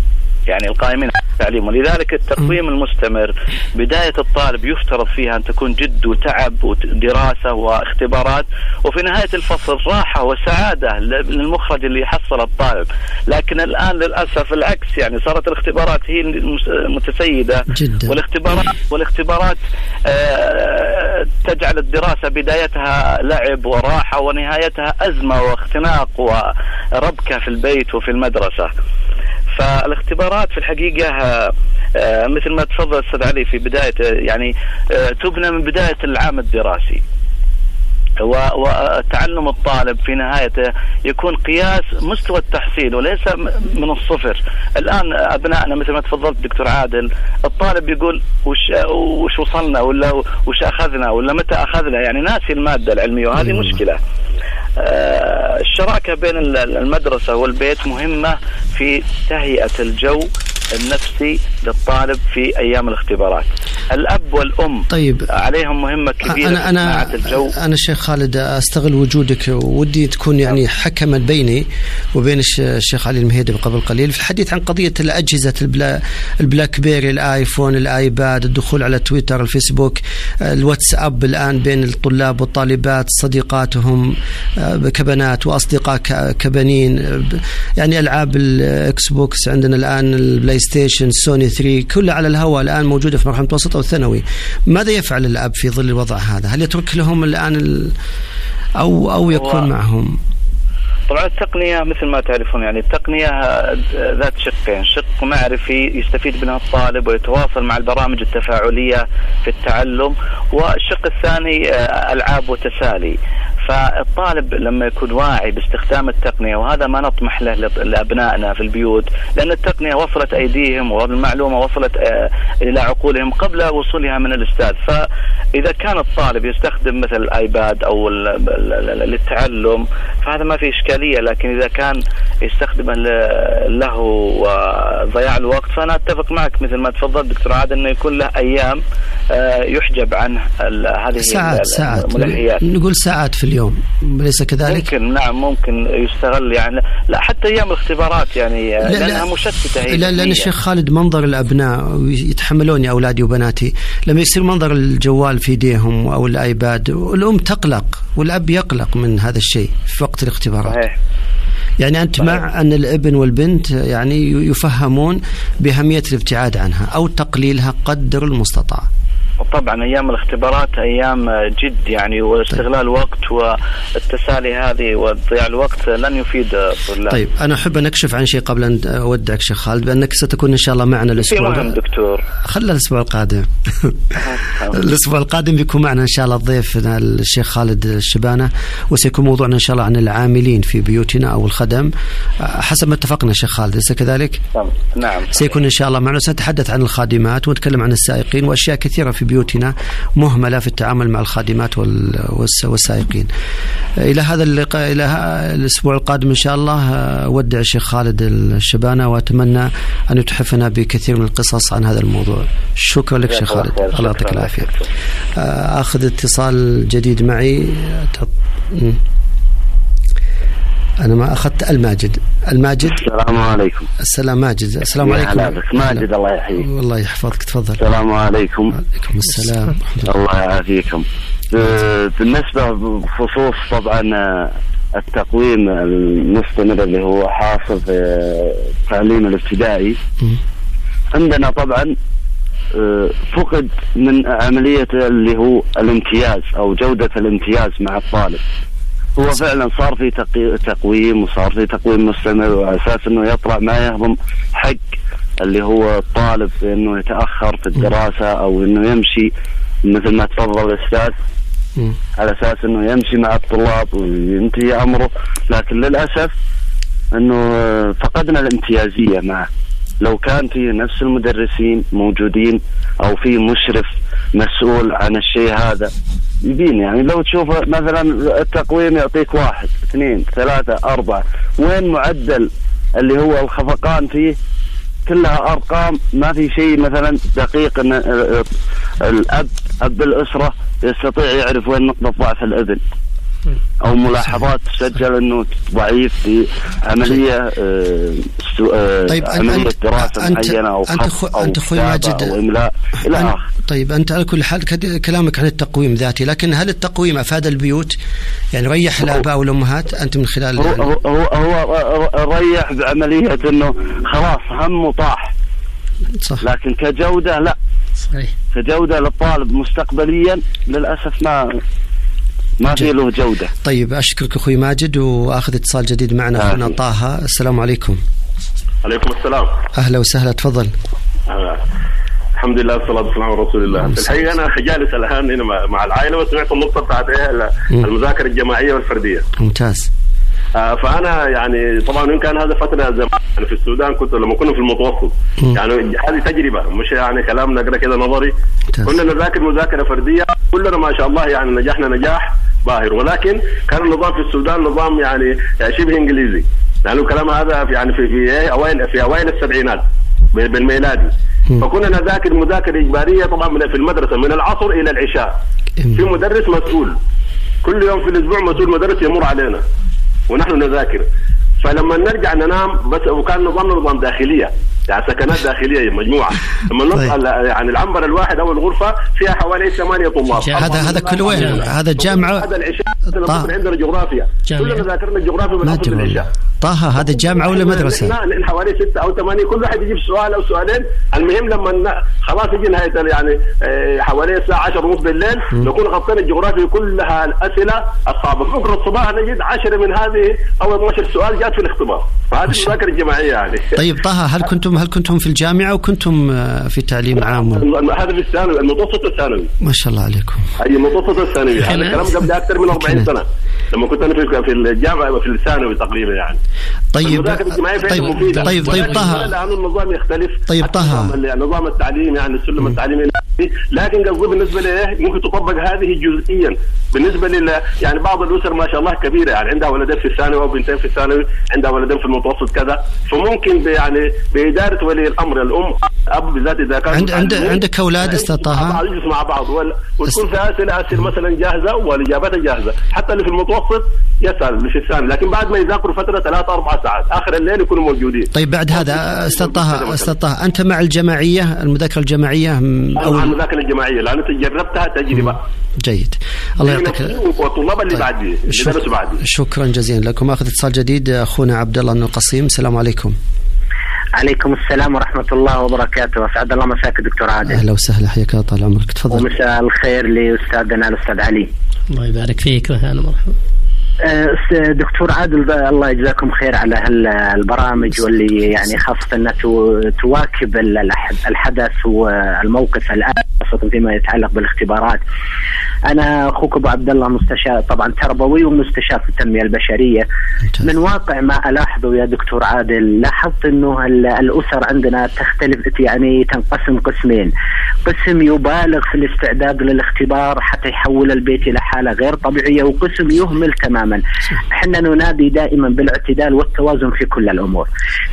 يعني القائمين على التعليم. ولذلك التقويم المستمر بداية الطالب يفترض فيها أن تكون جد وتعب ودراسة واختبارات وفي نهاية الفصل راحة وسعادة للمخرج اللي يحصل الطالب. لكن الآن للأسف العكس يعني صارت الاختبارات هي المتسيدة. جدا. والاختبارات والاختبارات آه، تجعل الدراسة بدايتها لعب وراحة ونهايتها أزمة واختناق وربكة في البيت وفي المدرسة. فالاختبارات في الحقيقة آه، آه، مثل ما تفضل أستاذ علي في بداية يعني آه، تبنى من بداية العام الدراسي. وتعلم الطالب في نهايته يكون قياس مستوى التحصيل وليس من الصفر. الآن أبنائنا مثل ما تفضلت دكتور عادل الطالب يقول وش وش وصلنا ولا وش أخذنا ولا متى أخذنا؟ يعني ناسي المادة العلمية وهذه مشكلة. آه، الشراكة بين المدرسة والبيت مهمة في تهيئة الجو النفسي للطالب في أيام الاختبارات. الأب والأم طيب عليهم مهمة كبيرة أنا أنا الجو. أنا شيخ خالد أستغل وجودك ودي تكون يعني حكما بيني وبين الشيخ علي المهيدي قبل قليل في الحديث عن قضية الأجهزة البلا البلاك بيري الآيفون الآيباد الدخول على تويتر الفيسبوك الواتساب الآن بين الطلاب والطالبات صديقاتهم آه، كبنات وأصدقاء كبنين يعني ألعاب الاكس بوكس عندنا الآن البلاي ستيشن سوني 3 كلها على الهواء الآن موجودة في مرحلة متوسطه والثانوي ماذا يفعل الأب في ظل الوضع هذا؟ هل يترك لهم الآن ال... أو أو يكون معهم؟ طبعا التقنية مثل ما تعرفون يعني التقنية ذات شقين. شق معرفي يستفيد منها الطالب ويتواصل مع البرامج التفاعلية في التعلم والشق الثاني آه، ألعاب وتسالي. فالطالب لما يكون واعي باستخدام التقنية وهذا ما نطمح له لأبنائنا في البيوت لأن التقنية وصلت أيديهم والمعلومه وصلت آه، إلى عقولهم قبل وصولها من الأستاذ. فإذا كان الطالب يستخدم مثل الآيباد أو للتعلم فهذا ما في إشكالية. لكن إذا كان يستخدم له وضياع الوقت فأنا أتفق معك. مثل ما تفضل دكتور عاد إنه يكون له أيام يحجب عنه هذه ساعات ساعات. نقول ساعات في اليوم ليس كذلك؟ ممكن نعم ممكن يستغل يعني. لا حتى أيام الاختبارات يعني لا لأنها لا مشتتة هي لا لأن الشيخ خالد منظر الأبناء يتحملوني أولادي وبناتي. لما يصير منظر الجوال في إيديهم أو الآيباد الأم تقلق والأب يقلق من هذا الشيء في وقت الاختبارات. صحيح. يعني أنت صحيح. مع أن الابن والبنت يعني يفهمون بأهمية الابتعاد عنها أو تقليلها قدر المستطاع. طبعا أيام الاختبارات أيام جد يعني واستغلال الوقت والتسالي هذه وضياع الوقت لن يفيد الطلاب. طيب أنا أحب أن أكشف عن شيء قبل أن أودعك شيخ خالد بأنك ستكون إن شاء الله معنا الأسبوع في دكتور. خلى الأسبوع القادم. الأسبوع القادم بيكون معنا إن شاء الله ضيفنا الشيخ خالد الشبانة وسيكون موضوعنا إن شاء الله عن العاملين في بيوتنا أو الخدم. حسب ما اتفقنا شيخ خالد أليس كذلك؟ نعم. سيكون إن شاء الله معنا سنتحدث عن الخادمات ونتكلم عن السائقين وأشياء كثيرة في بيوتنا مهملة في التعامل مع الخادمات والسائقين. إلى هذا اللقاء إلى الأسبوع القادم إن شاء الله أودع الشيخ خالد الشبانة وأتمنى أن يتحفنا بكثير من القصص عن هذا الموضوع. شكرا لك شيخ خالد. الله يعطيك العافية. أخذ اتصال جديد معي. أنا ما أخذت الماجد. الماجد؟ السلام عليكم. السلام ماجد. السلام عليكم. ماجد الله يحييك. والله يحفظك. تفضل. السلام عليكم. وعليكم السلام. الله يعافيكم. أه، بالنسبة بخصوص طبعا أه، التقويم المستمر اللي هو حاصل في التعليم الابتدائي. عندنا طبعا فقد من عملية اللي هو الامتياز أو جودة الامتياز مع الطالب. هو فعلا صار في تقويم وصار في تقويم مستمر وعلى أساس إنه يطلع ما يهضم حق اللي هو الطالب إنه يتأخر في الدراسة أو إنه يمشي مثل ما تفضل الأستاذ. على أساس إنه يمشي مع الطلاب وينتهي أمره. لكن للأسف إنه فقدنا الامتيازية معه. لو كان في نفس المدرسين موجودين أو في مشرف مسؤول عن الشيء هذا. يبين يعني لو تشوف مثلا التقويم يعطيك واحد اثنين ثلاثة أربعة. وين معدل اللي هو الخفقان فيه؟ كلها أرقام ما في شيء مثلا دقيق أن الأب أب الأسرة يستطيع يعرف وين نقطة ضعف الابن أو ملاحظات تسجل إنه ضعيف في عملية آه، آه، طيب عملية أنت- دراسة أنت- معينة أو خط خو- أنت أخوي كتابة ماجد- أو إملاء إلى اخره طيب أنت على كل حال كلامك عن التقويم ذاتي لكن هل التقويم أفاد البيوت؟ يعني ريح الآباء والأمهات أنت من خلال هو يعني هو هو, هو ريح بعملية إنه خلاص هم طاح صح. لكن كجودة لا. صحيح. كجودة للطالب مستقبليا للأسف ما ما في له جودة. طيب أشكرك أخوي ماجد وآخذ اتصال جديد معنا أخونا. طه. السلام عليكم. عليكم السلام. أهلا وسهلا تفضل. الحمد لله والصلاة والسلام على رسول الله. في الحقيقة أنا جالس الآن هنا مع- العائلة وسمعت النقطة بتاعت إيه ال- مم. المذاكرة الجماعية والفردية. ممتاز. آه، فأنا يعني طبعا إن كان هذا فترة زمان يعني في السودان كنت لما كنا في المتوسط. يعني هذه تجربة مش يعني كلام نقرأ كده نظري. كنا نذاكر مذاكرة فردية كلنا ما شاء الله يعني نجحنا نجاح باهر. ولكن كان النظام في السودان نظام يعني شبه إنجليزي. يعني الكلام هذا يعني في في أوائل في أوائل السبعينات. بالميلادي. فكنا نذاكر مذاكرة إجبارية طبعا من في المدرسة من العصر إلى العشاء. في مدرس مسؤول. كل يوم في الأسبوع مسؤول مدرس يمر علينا. ونحن نذاكر. فلما نرجع ننام بس وكان نظامنا نظام داخلية. يعني سكنات داخلية مجموعة. لما نصل يعني العنبر الواحد أو الغرفة فيها حوالي ثمانية طلاب. هذا هذا كل وين؟ هذا جامعه هذا العشاء طه. عندنا جغرافيا. كلنا ذاكرنا الجغرافيا من العشاء. طه هذا جامعه ولا مدرسة؟ نحن حوالي ستة أو ثمانية. كل واحد يجيب سؤال أو سؤالين. المهم لما خلاص يجي نهاية ال- يعني آه، حوالي الساعة 10 ونص بالليل نكون غطينا الجغرافيا كلها الأسئلة الصعبة. بكرة الصباح نجد 10 من هذه أو 12 سؤال جات في الاختبار. فهذه المذاكرة الجماعية يعني. طيب طه هل كنتم هل كنتم في الجامعة أو كنتم آه، في تعليم عام؟ هذا في الثانوي المتوسط الثانوي. ما شاء الله عليكم. أي المتوسط الثانوي. هذا الكلام قبل أكثر من 40 سنة. لما كنت أنا في في الجامعة في الثانوي تقريبا يعني. طيب طيب مفيدة. طيب طيب طه. الآن النظام يختلف. طيب طه. نظام- نظام التعليم يعني السلم التعليمي. لكن قصدي بالنسبة لإيه ممكن تطبق هذه جزئيا. بالنسبة لل يعني بعض الأسر ما شاء الله كبيرة يعني عندها ولدين في الثانوي أو بنتين في الثانوي عندها ولدين في المتوسط كذا. فممكن يعني بإدارة ولي الأمر الأم أب بالذات إذا كان عند عند عندك أولاد أستاذ مع طه؟ مع بعض وال- وتكون في اسئله اسئله مثلا جاهزة والإجابات جاهزة. حتى اللي في المتوسط يسأل اللي في الثاني. لكن بعد ما يذاكروا فترة ثلاث أربع ساعات آخر الليل يكونوا موجودين. طيب بعد هذا أستاذ طه أستاذ طه أنت مع الجماعية المذاكرة الجماعية؟ م- أو المذاكرة الجماعية لأن انت جربتها تجربه جيد. الله يعطيك. والطلاب اللي بعدي اللي درسوا بعدي. شكرا جزيلا لكم. أخذ اتصال جديد أخونا عبد الله بن القصيم. السلام عليكم. عليكم السلام ورحمة الله وبركاته. أسعد الله مساك دكتور عادل. أهلا وسهلا حياك الله طال عمرك. تفضل. ومساء الخير لأستاذنا الأستاذ علي. الله يبارك فيك وهلا مرحبا دكتور عادل الله يجزاكم خير على هالبرامج واللي يعني خاصة أنها تو- تواكب ال- الح- الحدث والموقف الآن خاصة فيما يتعلق بالاختبارات. أنا أخوك أبو عبد الله مستشار طبعا تربوي ومستشار في التنمية البشرية. من واقع ما ألاحظه يا دكتور عادل لاحظت أنه ال- الأسر عندنا تختلف يعني تنقسم قسمين. قسم يبالغ في الاستعداد للاختبار حتى يحول البيت إلى حالة غير طبيعية وقسم يهمل تماما إحنا ننادي دائما بالاعتدال والتوازن في كل الأمور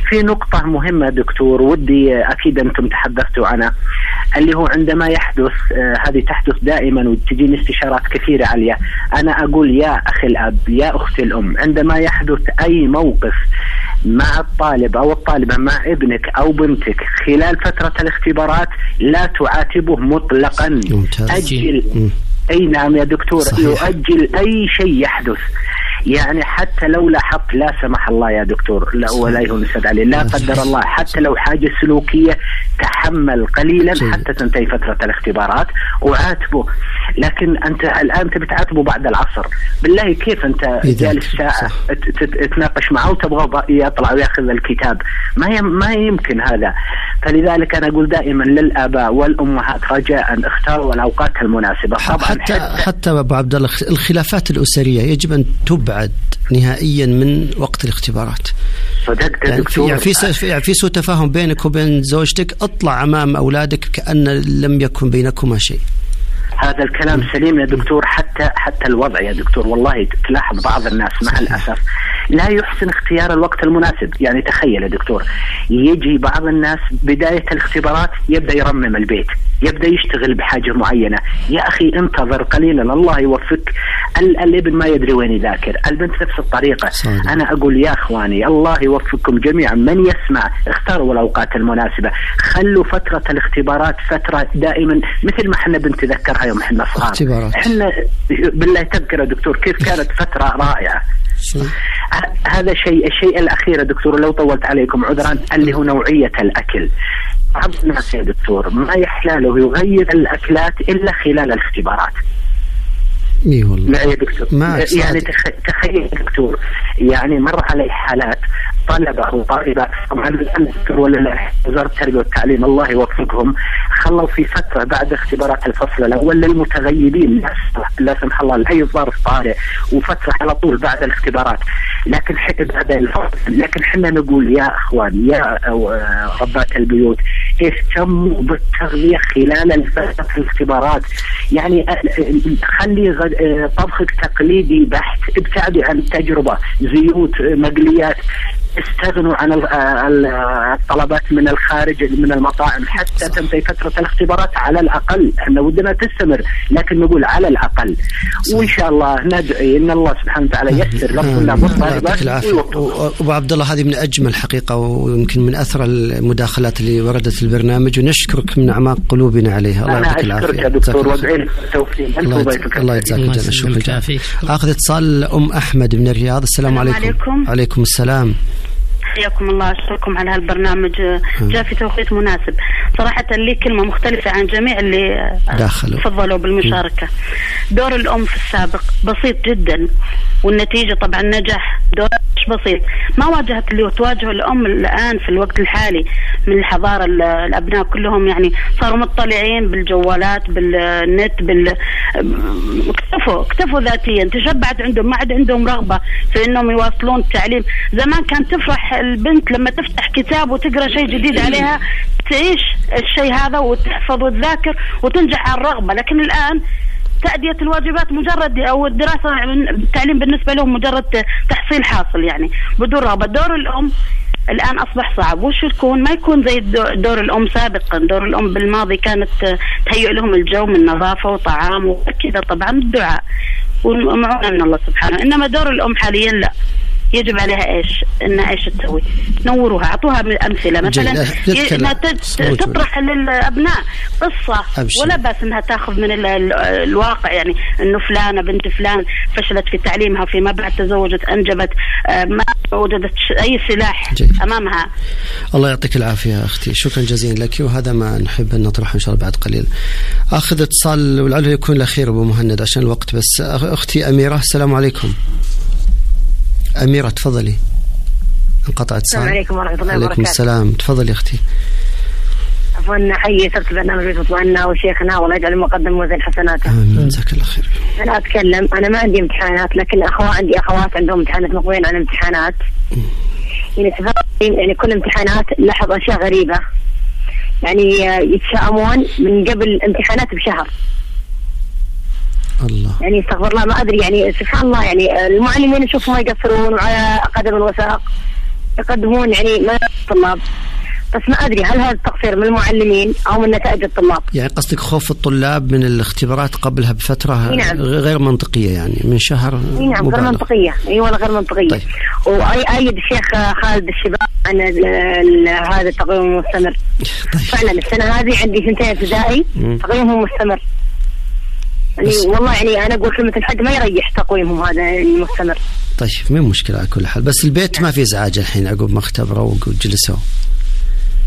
في نقطة مهمة دكتور ودي أكيد أنتم تحدثتوا عنها اللي هو عندما يحدث آه هذه تحدث دائما وتجيني استشارات كثيرة عليها أنا أقول يا أخي الأب يا أختي الأم عندما يحدث أي موقف مع الطالب أو الطالبة مع ابنك أو بنتك خلال فترة الاختبارات لا تعاتبه مطلقا ممتاز. أجل. أي نعم يا دكتور صحيح. يؤجل أي شيء يحدث يعني حتى لو لاحظت لا سمح الله يا دكتور لا ولا يهون السد عليه لا قدر الله حتى لو حاجة سلوكية تحمل قليلا جيد. حتى تنتهي فترة الاختبارات وعاتبه. لكن أنت الآن تبي تعاتبه بعد العصر. بالله كيف أنت جالس ساعه تتناقش معه وتبغى يطلع ويأخذ الكتاب؟ ما ما يمكن هذا. فلذلك أنا أقول دائما للآباء والأمهات رجاء اختاروا الأوقات المناسبة. طبعا حتى حتى أبو عبد الله الخلافات الأسرية يجب أن تبعد نهائيا من وقت الاختبارات. صدقت يعني في دكتور. يعني في يعني في سوء تفاهم بينك وبين زوجتك أطلع أمام أولادك كأن لم يكن بينكما شيء. هذا الكلام سليم يا دكتور حتى حتى الوضع يا دكتور. والله تلاحظ بعض الناس مع الأسف لا يحسن اختيار الوقت المناسب. يعني تخيل يا دكتور يجي بعض الناس بداية الاختبارات يبدأ يرمم البيت يبدأ يشتغل بحاجة معينة. يا أخي انتظر قليلا الله يوفقك. ال- الإبن ما يدري وين يذاكر البنت نفس الطريقة. صادق. أنا أقول يا أخواني الله يوفقكم جميعا من يسمع؟ اختاروا الأوقات المناسبة. خلوا فترة الاختبارات فترة دائما مثل ما إحنا بنتذكرها يوم إحنا صغار. اختبارات. إحنا بالله تذكر دكتور كيف كانت فترة رائعة. ه- هذا شيء الشيء الأخير دكتور لو طولت عليكم عذرا اللي هو نوعية الأكل. بعض الناس يا دكتور ما يحلى له يغير الأكلات إلا خلال الاختبارات. إي والله. لا يا دكتور. معك يعني تخيل دكتور يعني مر علي حالات طلبة وطالبات طبعا الان دكتور ولا لا وزاره التربيه والتعليم الله يوفقهم خلوا في فترة بعد اختبارات الفصل الأول للمتغيبين. لا سمح- الله لاي ظرف طارئ وفترة على طول بعد الاختبارات. لكن حتى بعد الفصل لكن إحنا نقول يا أخوان يا آه، ربات البيوت اهتموا بالتغذية خلال الفترة الاختبارات. يعني آه، آه، خلي طبخك تقليدي بحت ابتعدوا عن التجربه زيوت مقليات. استغنوا عن ال- ال- الطلبات من الخارج من المطاعم حتى تنتهي فترة الاختبارات على الأقل. إحنا ودنا تستمر لكن نقول على الأقل. وإن شاء الله ندعي إن الله سبحانه وتعالى يسر للطلاب الله يعطيك والطالبات العافية. ويوفقهم. وأبو عبد الله هذه من أجمل حقيقه ويمكن من اثرى المداخلات اللي وردت في البرنامج ونشكرك من أعماق قلوبنا عليها. الله يعطيك أشكرك العافية. يا دكتور. وأدعي. لك بالتوفيق انت الله وضيفك يجزاك الله يجزاك شكرا. اخذ اتصال ام أحمد من الرياض. السلام السلام عليكم. عليكم. عليكم السلام. حياكم الله أشكركم على هالبرنامج. جاء في توقيت مناسب. صراحة لي كلمة مختلفة عن جميع اللي داخلوا. تفضلوا بالمشاركة. دور الأم في السابق بسيط جدا والنتيجة طبعا نجح دور بسيط. ما واجهت اللي تواجهه الأم الآن في الوقت الحالي من الحضارة ال- الأبناء كلهم يعني صاروا مطلعين بالجوالات بالنت بال اكتفوا اكتفوا ذاتيا. تشبعت عندهم ما عاد عندهم رغبة في إنهم يواصلون التعليم. زمان كان تفرح البنت لما تفتح كتاب وتقرأ شيء جديد عليها تعيش الشيء هذا وتحفظ وتذاكر وتنجح عن الرغبة. لكن الآن تأدية الواجبات مجرد أو الدراسة التعليم بالنسبة لهم مجرد تحصيل حاصل يعني. بدون رغبة. دور الأم الآن أصبح صعب. وش يكون؟ ما يكون زي دور الأم سابقا. دور الأم بالماضي كانت تهيئ لهم الجو من نظافة وطعام وكذا. طبعا الدعاء. ومعونة من الله سبحانه. إنما دور الأم حاليا لا. يجب عليها إيش؟ إنها إيش تسوي؟ نوروها، أعطوها من أمثلة مثلا. إنها. تطرح للأبناء قصة أبشر. ولا بأس إنها تأخذ من ال- ال- الواقع يعني إنه فلانة بنت فلان فشلت في تعليمها فيما بعد تزوجت أنجبت آه، ما وجدت أي سلاح جيد. أمامها الله يعطيك العافية يا أختي شكرا جزيلا لك وهذا ما نحب أن نطرحه إن شاء الله بعد قليل أخذ اتصال ولعله يكون الأخير أبو مهند عشان الوقت بس أختي أميرة السلام عليكم أميرة تفضلي. انقطع اتصال السلام عليكم ورحمة الله عليكم وبركاته. السلام. تفضلي أختي. عفوا حي سبت برنامج بيت مطمئنة وشيخنا والله يجعل المقدم موزن حسناته. آمين. جزاك الله خير. أنا أتكلم أنا ما عندي امتحانات لكن أخوة عندي أخوات عندهم امتحانات مقبلين على امتحانات. يعني يعني كل امتحانات لاحظ أشياء غريبة. يعني يتشائمون من قبل امتحانات بشهر. الله يعني استغفر الله ما أدري يعني سبحان الله يعني آه، المعلمين اشوفهم ما يقصرون وعلى قدم الوثاق يقدمون يعني ما الطلاب بس ما أدري هل هذا التقصير من المعلمين أو من نتائج الطلاب يعني قصدك خوف الطلاب من الاختبارات قبلها بفترة أي نعم. غير منطقية يعني من شهر نعم غير مبالغ. منطقية اي والله غير منطقية طيب. وأي أيد الشيخ خالد الشباب عن هذا التقويم المستمر فعلا السنة هذه عندي سنتين ابتدائي مم. تقويمهم مستمر يعني والله يعني أنا أقول كلمه الحق ما يريح تقويمهم هذا المستمر طيب مين مشكلة على كل حال. بس البيت ما في إزعاج الحين عقب ما اختبروا وجلسوا.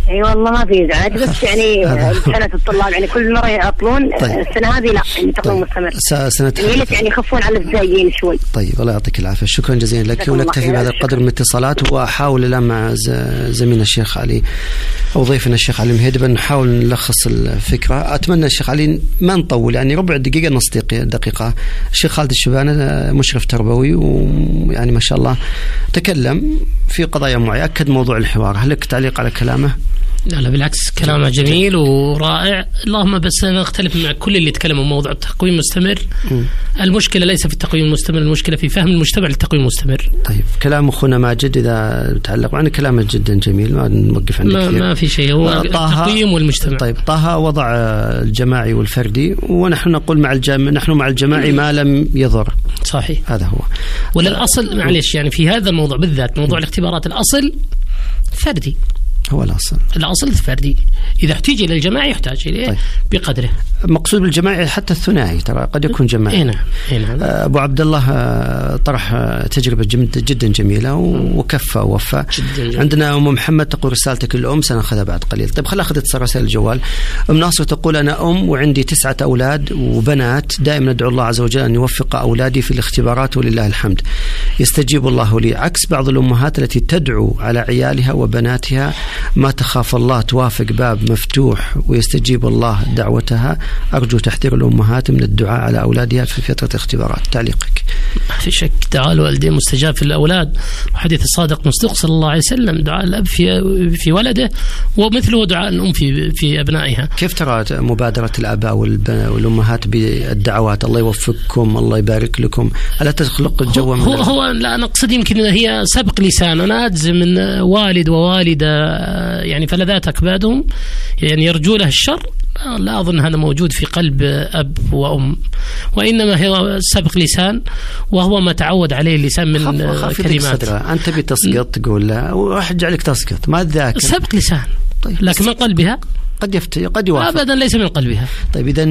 إي والله ما في ازعاج بس يعني سنه الطلاب يعني كل مرة يعطلون طيب. السنة هذه لا يعني تقويم مستمر س- سنتحدث يعني يعني يخفون على الابتدائيين شوي. طيب الله يعطيك العافية. شكرا جزيلا لك ونكتفي. بهذا القدر من الاتصالات. وأحاول الآن مع زميلنا الشيخ علي أو ضيفنا الشيخ علي مهيدب نحاول نلخص الفكرة. أتمنى الشيخ علي ما نطول يعني ربع دقيقة نص دقيقة. الشيخ خالد الشبانة مشرف تربوي ويعني ما شاء الله تكلم في قضايا معينة أكد موضوع الحوار. هل لك تعليق على كلامه؟ لا لا بالعكس كلامه جميل. ورائع. اللهم بس أنا أختلف مع كل اللي تكلموا عن موضوع التقويم المستمر. المشكلة ليس في التقويم المستمر المشكلة في فهم المجتمع للتقويم المستمر. طيب كلام أخونا ماجد إذا تعلق عن كلامه جدا جميل ما نوقف عنه ما, كثير ما في شيء هو التقويم والمجتمع. طيب طه وضع الجماعي والفردي ونحن نقول مع الجامع نحن مع الجماعي ما لم يضر. صحيح. هذا هو. ولا الاصل معلش يعني في هذا الموضوع بالذات موضوع الاختبارات الأصل فردي. هو الأصل. الأصل الفردي. إذا احتاج إلى الجماعي يحتاج إليه طيب. بقدره. مقصود بالجماعي حتى الثنائي ترى قد يكون جماعي. إي نعم. نعم. أبو عبد الله طرح تجربة جدا جميلة وكفى ووفى. عندنا أم محمد تقول رسالتك للأم سنأخذها بعد قليل. طيب خلينا أخذ اتصال رسائل الجوال. أم ناصر تقول أنا أم وعندي تسعة أولاد وبنات. دائما أدعو الله عز وجل أن يوفق أولادي في الاختبارات ولله الحمد. يستجيب الله لي. عكس بعض الأمهات التي تدعو على عيالها وبناتها ما تخاف الله توافق باب مفتوح ويستجيب الله دعوتها. أرجو تحذير الأمهات من الدعاء على أولادها في فترة الاختبارات تعليقك. ما في شك. دعاء الوالدين مستجاب في الأولاد. وحديث الصادق مصدوق صلى الله عليه وسلم. دعاء الأب في في ولده ومثله دعاء الأم في في أبنائها. كيف ترى مبادرة الآباء والأمهات بالدعوات؟ الله يوفقكم الله يبارك لكم. ألا تخلق الجو هو, هو لا أنا أقصد يمكن هي سبق لسان. أنا أجزم من والد ووالدة يعني فلذات أكبادهم يعني يرجو له الشر. لا أظن هذا موجود في قلب أب وأم. وإنما هو سبق لسان وهو ما تعود عليه اللسان من كلمات. أنت بتسقط تقول لا وراح يجعلك تسقط. ما تذاكر. سبق لسان. طيب لكن من قلبها قد يفت قد يوافق ابدا ليس من قلبها طيب اذا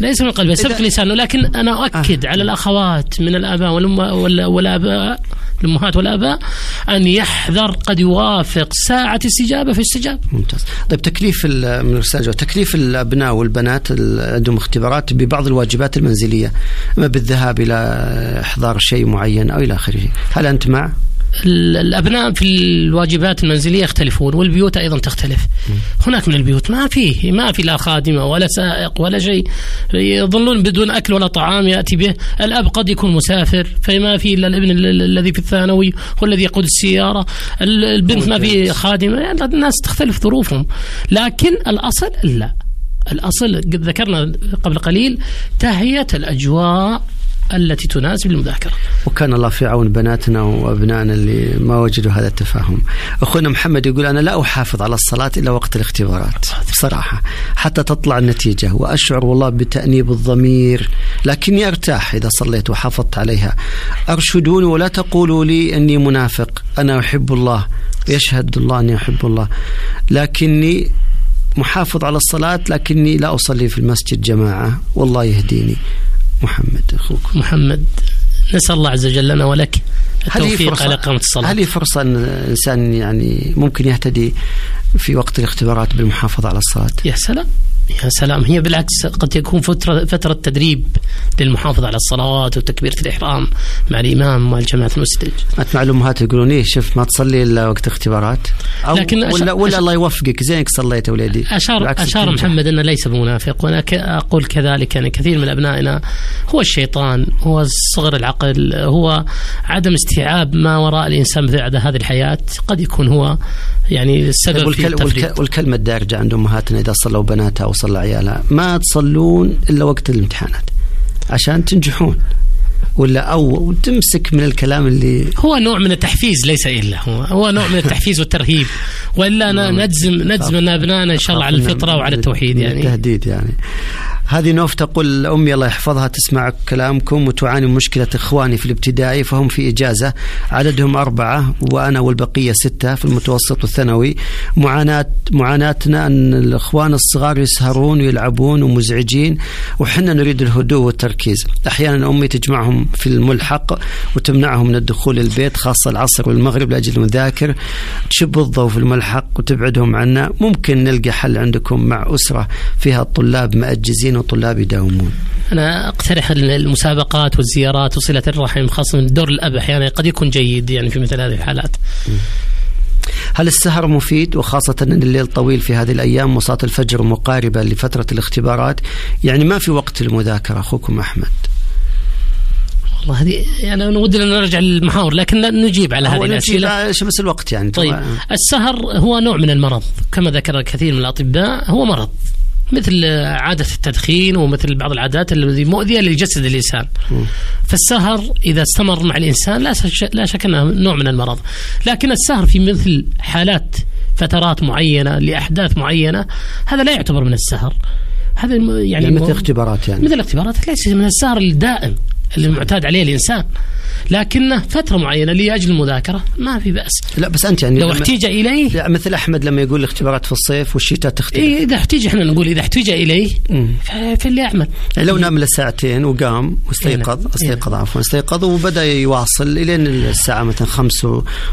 ليس من قلبها سبق لسانه لكن أنا أؤكد آه. على الأخوات من الآباء والآباء الأمهات والآباء أن يحذر قد يوافق ساعة استجابة في استجابة. ممتاز. طيب تكليف من الأستاذ تكليف الأبناء والبنات عندهم اختبارات ببعض الواجبات المنزلية أما بالذهاب إلى إحضار شيء معين أو إلى آخره، هل أنت مع؟ الأبناء في الواجبات المنزلية يختلفون والبيوت أيضا تختلف. هناك من البيوت ما فيه ما في لا خادمة ولا سائق ولا شيء. يظلون بدون أكل ولا طعام يأتي به، الأب قد يكون مسافر فما في إلا الابن الذي في الثانوي هو الذي يقود السيارة، البنت ما في خادمة. يعني الناس تختلف ظروفهم، لكن الأصل لا. الأصل ذكرنا قبل قليل تهيئه الأجواء التي تناسب المذاكرة. وكان الله في عون بناتنا وأبنائنا اللي ما وجدوا هذا التفاهم. أخونا محمد يقول أنا لا أحافظ على الصلاة إلا وقت الاختبارات بصراحة حتى تطلع النتيجة وأشعر والله بتأنيب الضمير لكني أرتاح إذا صليت وحافظت عليها. أرشدوني ولا تقولوا لي أني منافق أنا أحب الله يشهد الله أني أحب الله. لكني محافظ على الصلاة لكني لا أصلي في المسجد جماعة والله يهديني. محمد. أخوك. محمد نسأل الله عز وجل لنا ولك التوفيق على قامة الصلاة. هل هي فرصة أن الإنسان يعني ممكن يهتدي في وقت الاختبارات بالمحافظة على الصلاة؟ يا سلام. يا سلام. هي بالعكس قد يكون فترة فترة تدريب للمحافظة على الصلوات وتكبيرة الإحرام مع الإمام مع الجماعة المسجد. مع الأمهات يقولون إيه شوف ما تصلي إلا وقت اختبارات. أو لكن ولا, أشار ولا الله يوفقك زينك صليت وليدي. أشار أشار محمد أنه ليس بمنافق وأنا أقول كذلك يعني كثير من أبنائنا هو الشيطان هو صغر العقل هو عدم استيعاب ما وراء الإنسان بعد هذه الحياة. قد يكون هو يعني السبب والكل في والكلمة الدارجة عند أمهاتنا إذا صلوا بناتها أو صلى عيالها ما تصلون إلا وقت الامتحانات. عشان تنجحون. ولا أو تمسك من الكلام اللي هو نوع من التحفيز ليس إلا هو. هو نوع من التحفيز والترهيب. وإلا نجزم نجزم ان أبنائنا إن شاء الله على الفطرة وعلى التوحيد يعني. التهديد يعني. هذه نوف تقول أمي الله يحفظها تسمع كلامكم وتعاني من مشكلة إخواني في الابتدائي فهم في إجازة عددهم أربعة وأنا والبقية ستة في المتوسط والثانوي. معاناة معاناتنا أن الإخوان الصغار يسهرون ويلعبون ومزعجين وحنا نريد الهدوء والتركيز. أحيانا أمي تجمعهم في الملحق وتمنعهم من الدخول البيت خاصة العصر والمغرب لأجل المذاكر. تشب الضوء في الملحق وتبعدهم عنا. ممكن نلقى حل عندكم مع أسرة فيها الطلاب مأجزين وطلاب يداومون؟ أنا أقترح المسابقات والزيارات وصلة الرحم خاصة من دور الأب أحيانا قد يكون جيد يعني في مثل هذه الحالات. هل السهر مفيد؟ وخاصة أن الليل طويل في هذه الأيام وصلاة الفجر مقاربة لفترة الاختبارات. يعني ما في وقت للمذاكرة أخوكم أحمد؟ والله هذه يعني أنا ودي أن نرجع للمحاور لكن نجيب على هذه الأسئلة. نجيب بس الوقت يعني طيب. السهر هو نوع من المرض كما ذكر كثير من الأطباء هو مرض. مثل عادة التدخين ومثل بعض العادات التي مؤذية لجسد الإنسان. فالسهر إذا استمر مع الإنسان لا شك, لا شك أنه نوع من المرض. لكن السهر في مثل حالات فترات معينة لأحداث معينة هذا لا يعتبر من السهر. هذا يعني, يعني مثل اختبارات يعني. مثل الاختبارات ليس من السهر الدائم. اللي معتاد عليه الإنسان لكنه فترة معينة لأجل المذاكرة ما في بأس. لا بس أنت يعني لو احتيج اليه لا مثل أحمد لما يقول الاختبارات في الصيف والشتاء تختلف. إيه إذا احتيج إحنا نقول إذا احتيج إليه فليعمل يعني لو نام له ساعتين وقام واستيقظ إيه. استيقظ عفوا استيقظ وبدأ يواصل إلين الساعة مثلا خمس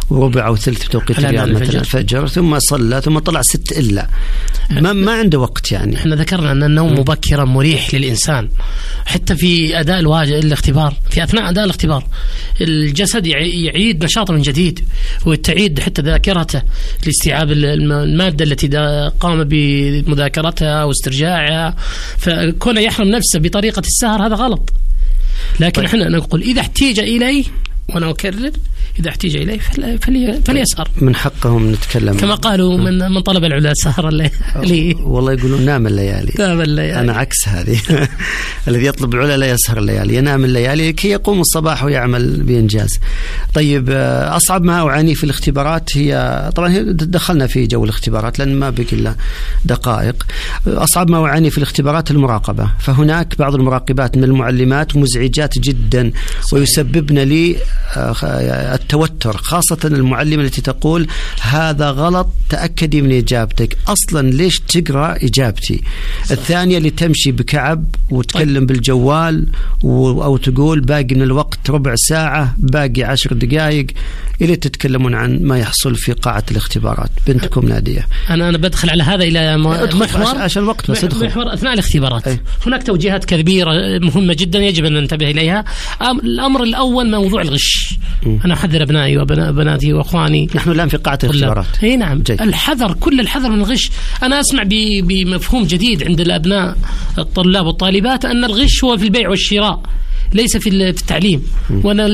وربع أو ثلث بتوقيت الرياض الفجر. مثلا الفجر. ثم صلى ثم طلع ست إلا. ما, ما عنده وقت يعني. إحنا ذكرنا أن النوم مبكرا مريح للإنسان. حتى في أداء الواجب الاختبار في أثناء أداء الاختبار. الجسد يع- يعيد نشاطه من جديد وتعيد حتى ذاكرته لاستيعاب الم- المادة التي قام بمذاكرتها واسترجاعها فكونه يحرم نفسه بطريقة السهر هذا غلط. لكن طيب. إحنا نقول إذا احتيج إليه وأنا اكرر إليه فل- فلي- فليسهر. من حقهم نتكلم. كما قالوا من من طلب العلا سهر الليل والله يقولون نام الليالي. نام الليالي. أنا عكس هذه. الذي يطلب العلا لا يسهر الليالي ينام الليالي كي يقوم الصباح ويعمل بإنجاز. طيب آه، أصعب ما أعاني في الاختبارات هي طبعا دخلنا في جو الاختبارات لأن ما بقي إلا دقائق. أصعب ما أعاني في الاختبارات المراقبة. فهناك بعض المراقبات من المعلمات مزعجات جدا ويسببن لي آه، التوتر خاصة المعلمة التي تقول هذا غلط تاكدي من إجابتك. أصلا ليش تقرأ إجابتي؟ الثانية اللي تمشي بكعب وتكلم بالجوال و- أو تقول باقي من الوقت ربع ساعة باقي عشر دقائق إلى تتكلمون عن ما يحصل في قاعة الاختبارات. بنتكم نادية. أنا أنا بدخل على هذا م- ادخل محور. عشان- الوقت بس ادخل. محور أثناء الاختبارات. أي. هناك توجيهات كبيرة مهمة جدا يجب أن ننتبه إليها. أم- الأمر الأول موضوع الغش. أنا احذر ابنائي وبناتي واخواني. نحن الآن في قاعة الاختبارات. إي نعم. جيد. الحذر كل الحذر من الغش. أنا أسمع ب- بمفهوم جديد عند الأبناء الطلاب والطالبات أن الغش هو في البيع والشراء. ليس في ال- في التعليم. وأنا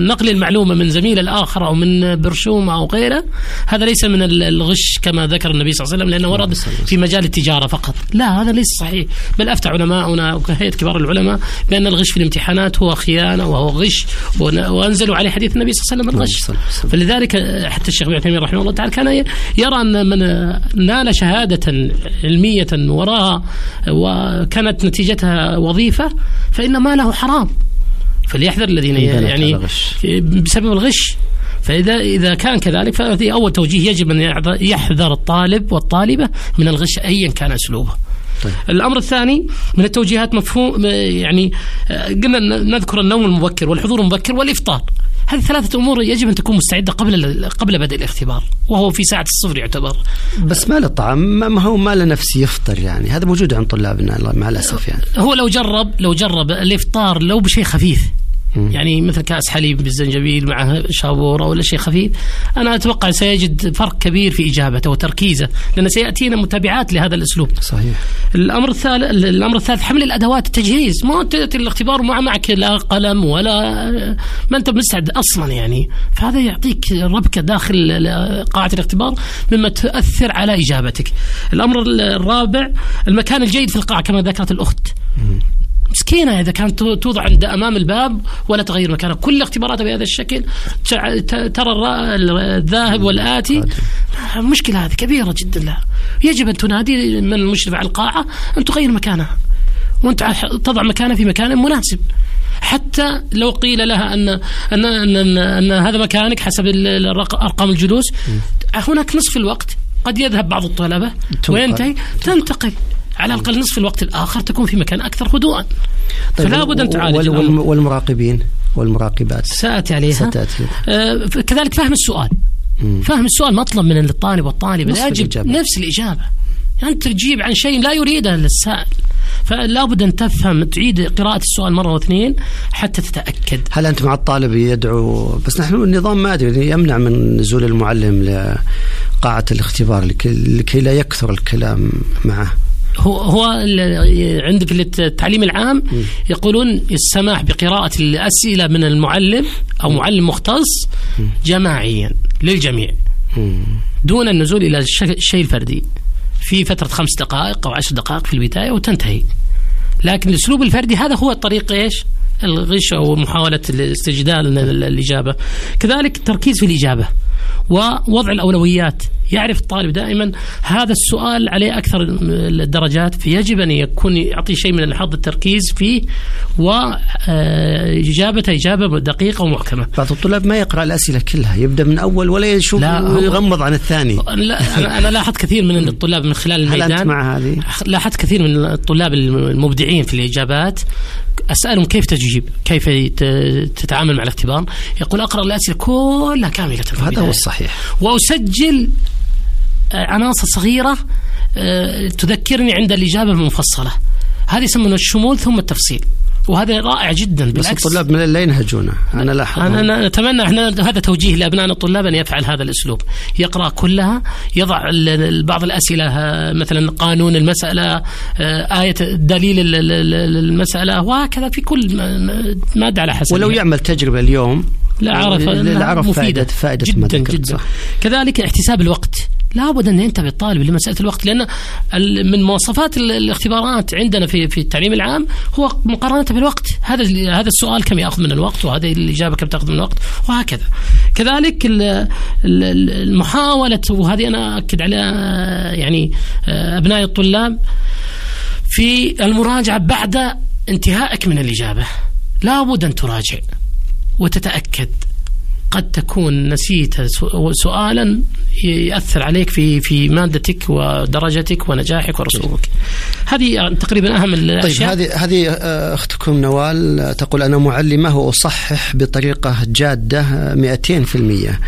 نقل المعلومة من زميل الآخر أو من برشومه أو غيره هذا ليس من ال- الغش كما ذكر النبي صلى الله عليه وسلم لأنه ورد في مجال التجارة فقط. لا هذا ليس صحيح. بل أفتى علماؤنا وهيئه كبار العلماء بأن الغش في الامتحانات هو خيانة وهو غش وأنزلوا عليه حديث النبي صلى الله عليه وسلم الغش. فلذلك حتى الشيخ ابن عثيمين رحمه الله تعالى كان يرى أن من نال شهادة علمية وراها وكانت نتيجتها وظيفة فإن ماله حرام فليحذر الذين يعني. بسبب الغش فإذا إذا كان كذلك فهذه أول توجيه يجب أن يحذر- الطالب والطالبة من الغش أيا كان أسلوبه طيب. الأمر الثاني من التوجيهات مفهوم يعني آه، قلنا نذكر النوم المبكر والحضور المبكر والإفطار هذه ثلاثة أمور يجب أن تكون مستعدة قبل قبل بدء الاختبار وهو في ساعة الصفر يعتبر. بس ما له طعم ما هو ما له يفطر يعني. هذا موجود عند طلابنا مع الأسف يعني. هو لو جرب لو جرب الإفطار لو بشيء خفيف. يعني مثل كأس حليب بالزنجبيل مع شابورة ولا شيء خفيف. أنا أتوقع سيجد فرق كبير في إجابته وتركيزه لأن سيأتينا متابعات لهذا الأسلوب. صحيح. الأمر الثالث الأمر الثالث حمل الأدوات التجهيز. ما انت تأتي الاختبار وما معك لا قلم ولا ما أنت مستعد أصلا يعني. فهذا يعطيك ربكة داخل قاعه الاختبار مما تؤثر على إجابتك. الأمر الرابع المكان الجيد في القاعه كما ذكرت الأخت. مسكينة إذا كانت توضع عند أمام الباب ولا تغير مكانها. كل اختباراتها بهذا الشكل ترى الذاهب والآتي. مشكلة هذه كبيرة جدا لها. يجب أن تنادي من المشرف على القاعة أن تغير مكانها. وأنت تضع مكانها في مكان مناسب. حتى لو قيل لها أن أن أن, أن, أن هذا مكانك حسب أرقام الجلوس. هناك نصف الوقت قد يذهب بعض الطلبة. تنقل. وينتهي. تنتقل. على الأقل نصف الوقت الآخر تكون في مكان أكثر هدوءا. فلا بد أن تعالج. والم- والمراقبين والمراقبات. سآتي عليها. ستأتي. آه، كذلك فهم السؤال. فهم السؤال مطلب من الطالب لا يجب الإجابة. نفس الإجابة. أنت تجيب عن شيء لا يريده السائل. فلا بد أن تفهم تعيد قراءة السؤال مرة واثنين حتى تتأكد. هل أنت مع الطالب يدعو؟ بس نحن النظام ما أدري يمنع من نزول المعلم لقاعة الاختبار لكي لا يكثر الكلام معه. هو هو عندك في التعليم العام يقولون السماح بقراءة الأسئلة من المعلم أو معلم مختص جماعيا للجميع. دون النزول إلى الش- الشيء الفردي. في فترة خمس دقائق أو عشر دقائق في البداية وتنتهي. لكن الأسلوب الفردي هذا هو الطريق إيش؟ الغش أو محاولة الاستجدال ال- الإجابة كذلك التركيز في الإجابة ووضع الأولويات. يعرف الطالب دائما هذا السؤال عليه أكثر الدرجات فيجب أن يكون يعطي شيء من حظ التركيز فيه وإجابته إجابة دقيقة ومحكمة. بعض الطلاب ما يقرأ الأسئلة كلها يبدأ من أول ولا يشوف لا، هو- يغمض عن الثاني. لا أنا- لاحظت كثير من الطلاب من خلال هل الميدان. أنت مع هذه؟ لاحظت كثير من الطلاب المبدعين في الإجابات. أسألهم كيف تجيب كيف تتعامل مع الاختبار. يقول أقرأ الأسئلة كلها كاملة في هذا هو. الصحيح. وأسجل آه، عناصر صغيرة آه، تذكرني عند الإجابة المفصلة. هذه يسمونه الشمول ثم التفصيل. وهذا رائع جدا بس بالعكس. الطلاب من لا ينهجونه. أنا لاحظ. أنا أتمنى إحنا هذا توجيه لأبنائنا الطلاب أن يفعل هذا الأسلوب. يقرأ كلها يضع بعض الأسئلة آه، مثلا قانون المسألة آه، آية دليل ال- ال- ال- المسألة وهكذا في كل م- م- مادة على حسب. ولو يعمل تجربة اليوم لا عرف لا عرف مفيدة. فائدة فائدة جدا جدا. صح. كذلك احتساب الوقت. لابد أن ينتبه الطالب لمسألة الوقت لأن من مواصفات ال- الاختبارات عندنا في في التعليم العام هو مقارنة بالوقت. هذا هذا السؤال كم يأخذ من الوقت وهذه الإجابة كم تأخذ من الوقت وهكذا. كذلك ال- ال- ال- المحاولة وهذه أنا اكد عليها يعني أبناء الطلاب في المراجعة بعد انتهائك من الإجابة. لابد أن تراجع وتتأكد. قد تكون نسيت سؤالا يأثر عليك في في مادتك ودرجتك ونجاحك ورسوبك. هذه تقريبا أهم طيب الاشياء هذه هذه آه، أختكم نوال آه، تقول أنا معلمة وأصحح بطريقة جادة آه، 200%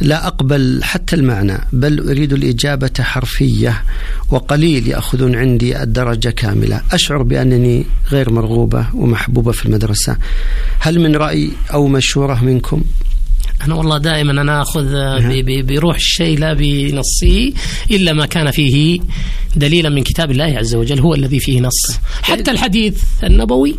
لا أقبل حتى المعنى بل أريد الإجابة حرفية وقليل يأخذون عندي الدرجة كاملة. أشعر بأنني غير مرغوبة ومحبوبة في المدرسة. هل من رأي أو مشورة منكم؟ أنا والله دائما أنا آخذ ب- ب- بروح الشيء لا بنصه إلا ما كان فيه دليلا من كتاب الله عز وجل هو الذي فيه نص. حتى الحديث النبوي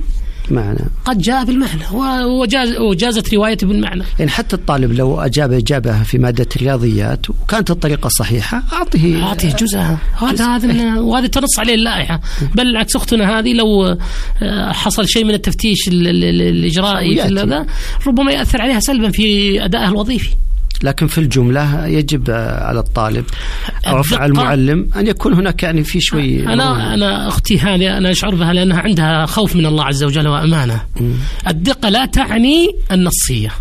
معنى قد جاء بالمعنى. وجاز وجازت روايته بالمعنى. يعني حتى الطالب لو اجاب اجابه في مادة الرياضيات وكانت الطريقة صحيحة اعطه أعطيه جزءها. هذا هذا وهذا تنص عليه اللائحة. بل بالعكس أختنا هذه لو آه، حصل شيء من التفتيش ال- ال- ال- الإجرائي في ويأتي. هذا ربما يأثر عليها سلبا في أدائها الوظيفي. لكن في الجملة يجب على الطالب أو الدقة. على المعلم أن يكون هناك يعني في شوي أنا أنا أختي هذه أنا أشعر بها لأنها عندها خوف من الله عز وجل وأمانة. الدقة لا تعني النصية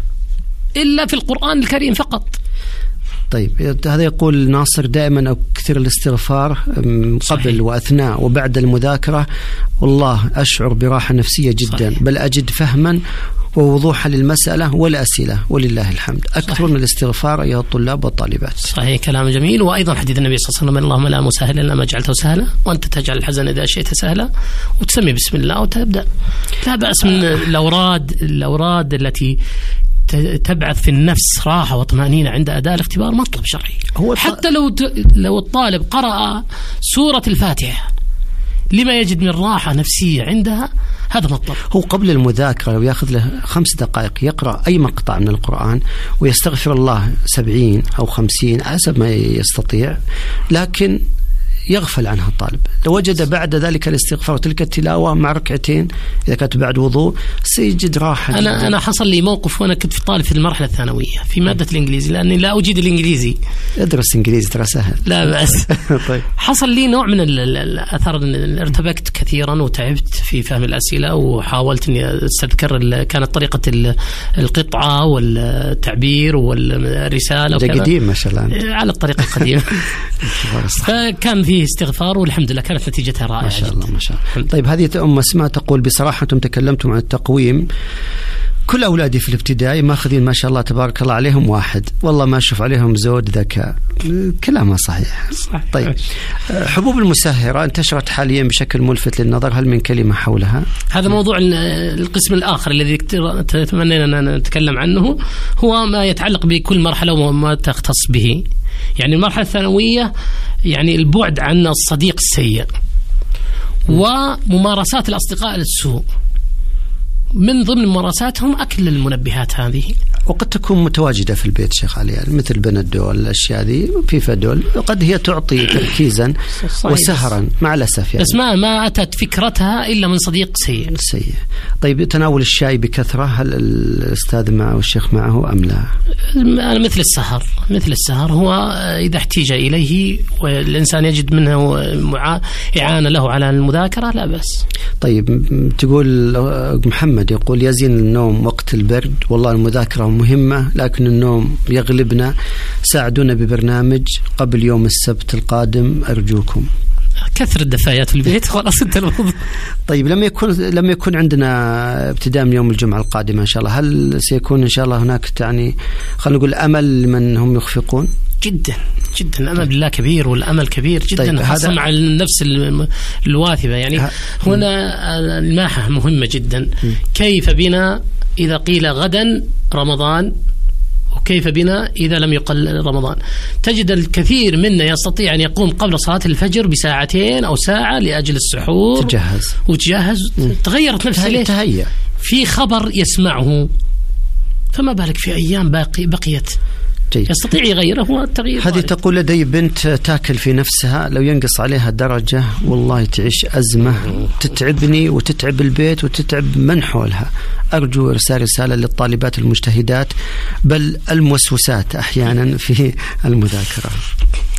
إلا في القرآن الكريم فقط. طيب هذا يقول ناصر دائما أكثر الاستغفار قبل وأثناء وبعد المذاكرة. والله أشعر براحة نفسية جدا صحيح. بل أجد فهما ووضوحا للمسألة والأسئلة ولله الحمد. أكثر من الاستغفار أيها الطلاب والطالبات. صحيح كلام جميل. وأيضا حديث النبي صلى الله عليه وسلم اللهم لا مسهل إلا ما جعلته سهلا وأنت تجعل الحزن إذا شئت سهلا. وتسمي بسم الله وتبدأ. لا بأس من الأوراد الأوراد التي ت- تبعث في النفس راحة وطمانينه عند أداء الاختبار مطلب شرعي. هو حتى لو ت- لو الطالب قرأ سورة الفاتحة لما يجد من راحة نفسية عندها هذا مطلب. هو قبل المذاكرة لو ياخذ له خمس دقائق يقرأ أي مقطع من القرآن ويستغفر الله سبعين أو خمسين حسب ما يستطيع لكن يغفل عنها الطالب. لو وجد بعد ذلك الاستغفار وتلك التلاوة مع ركعتين إذا كانت بعد وضوء سيجد راحة. جداً. أنا حصل لي موقف وأنا كنت في طالب في المرحلة الثانوية في مادة الإنجليزي لأني لا أجيد الإنجليزي. ادرس إنجليزي ترى سهل. لا بأس. طيب. حصل لي نوع من ال- ال- الاثر إن ارتبكت كثيرا وتعبت في فهم الأسئلة وحاولت إني أستذكر ال- كانت طريقة ال- القطعة والتعبير ده وكذا. قديم ما شاء الله. على الطريقة القديمة. فكان فيه استغفار والحمد لله. كانت نتيجتها رائعة ما شاء الله جدا. ما شاء الله. طيب هذه أم أسماء تقول بصراحة أنتم تكلمتم عن التقويم. كل أولادي في الابتدائي ماخذين ما شاء الله تبارك الله عليهم واحد. والله ما أشوف عليهم زود ذكاء. كلامها صحيح. صح. طيب. أه، حبوب المسهرة انتشرت حاليا بشكل ملفت للنظر. هل من كلمة حولها؟ هذا موضوع ال- القسم الآخر الذي تمنينا أن نتكلم عنه هو ما يتعلق بكل مرحلة وما تختص به. يعني المرحلة الثانوية يعني البعد عن الصديق السيء وممارسات الأصدقاء للسوء. من ضمن ممارساتهم أكل المنبهات هذه. وقد تكون متواجدة في البيت شيخ علي يعني مثل بنادول الأشياء ذي في فدول قد هي تعطي تركيزا. وسهرا مع الأسف يعني. بس ما ما أتت فكرتها إلا من صديق سيء. سيء. طيب تناول الشاي بكثرة هل الأستاذ معه والشيخ معه أم لا؟ أنا مثل السهر مثل السهر. هو إذا احتيج إليه والإنسان يجد منه إعانة له على المذاكرة لا بأس. طيب تقول آه، محمد يقول يزين النوم وقت البرد والله المذاكرة مهمة لكن النوم يغلبنا. ساعدونا ببرنامج قبل يوم السبت القادم أرجوكم. كثر الدفايات في البيت. خلاص انت الموضوع طيب لما يكون لما يكون عندنا ابتداء من يوم الجمعة القادمة إن شاء الله. هل سيكون إن شاء الله هناك يعني خلينا نقول أمل لمن هم يخفقون؟ جدا جدا. الامل بالله كبير والأمل كبير جدا. طيب، خاصة هذا- مع النفس الواثبة. يعني هنا الماحة مهمة جدا. كيف بنا إذا قيل غدا رمضان وكيف بنا إذا لم يقل رمضان. تجد الكثير منا يستطيع أن يقوم قبل صلاة الفجر بساعتين أو ساعة لأجل السحور. تجهز. وتجهز. تغيرت نفسه ليش؟ تهيأ. في خبر يسمعه. فما بالك في أيام باقي بقيت؟ جيد. يستطيع يغيره هو التغيير هذه وارد. تقول لدي بنت تاكل في نفسها لو ينقص عليها درجة والله تعيش أزمة تتعبني وتتعب البيت وتتعب من حولها أرجو إرسال رسالة للطالبات المجتهدات بل الموسوسات أحيانا في المذاكرة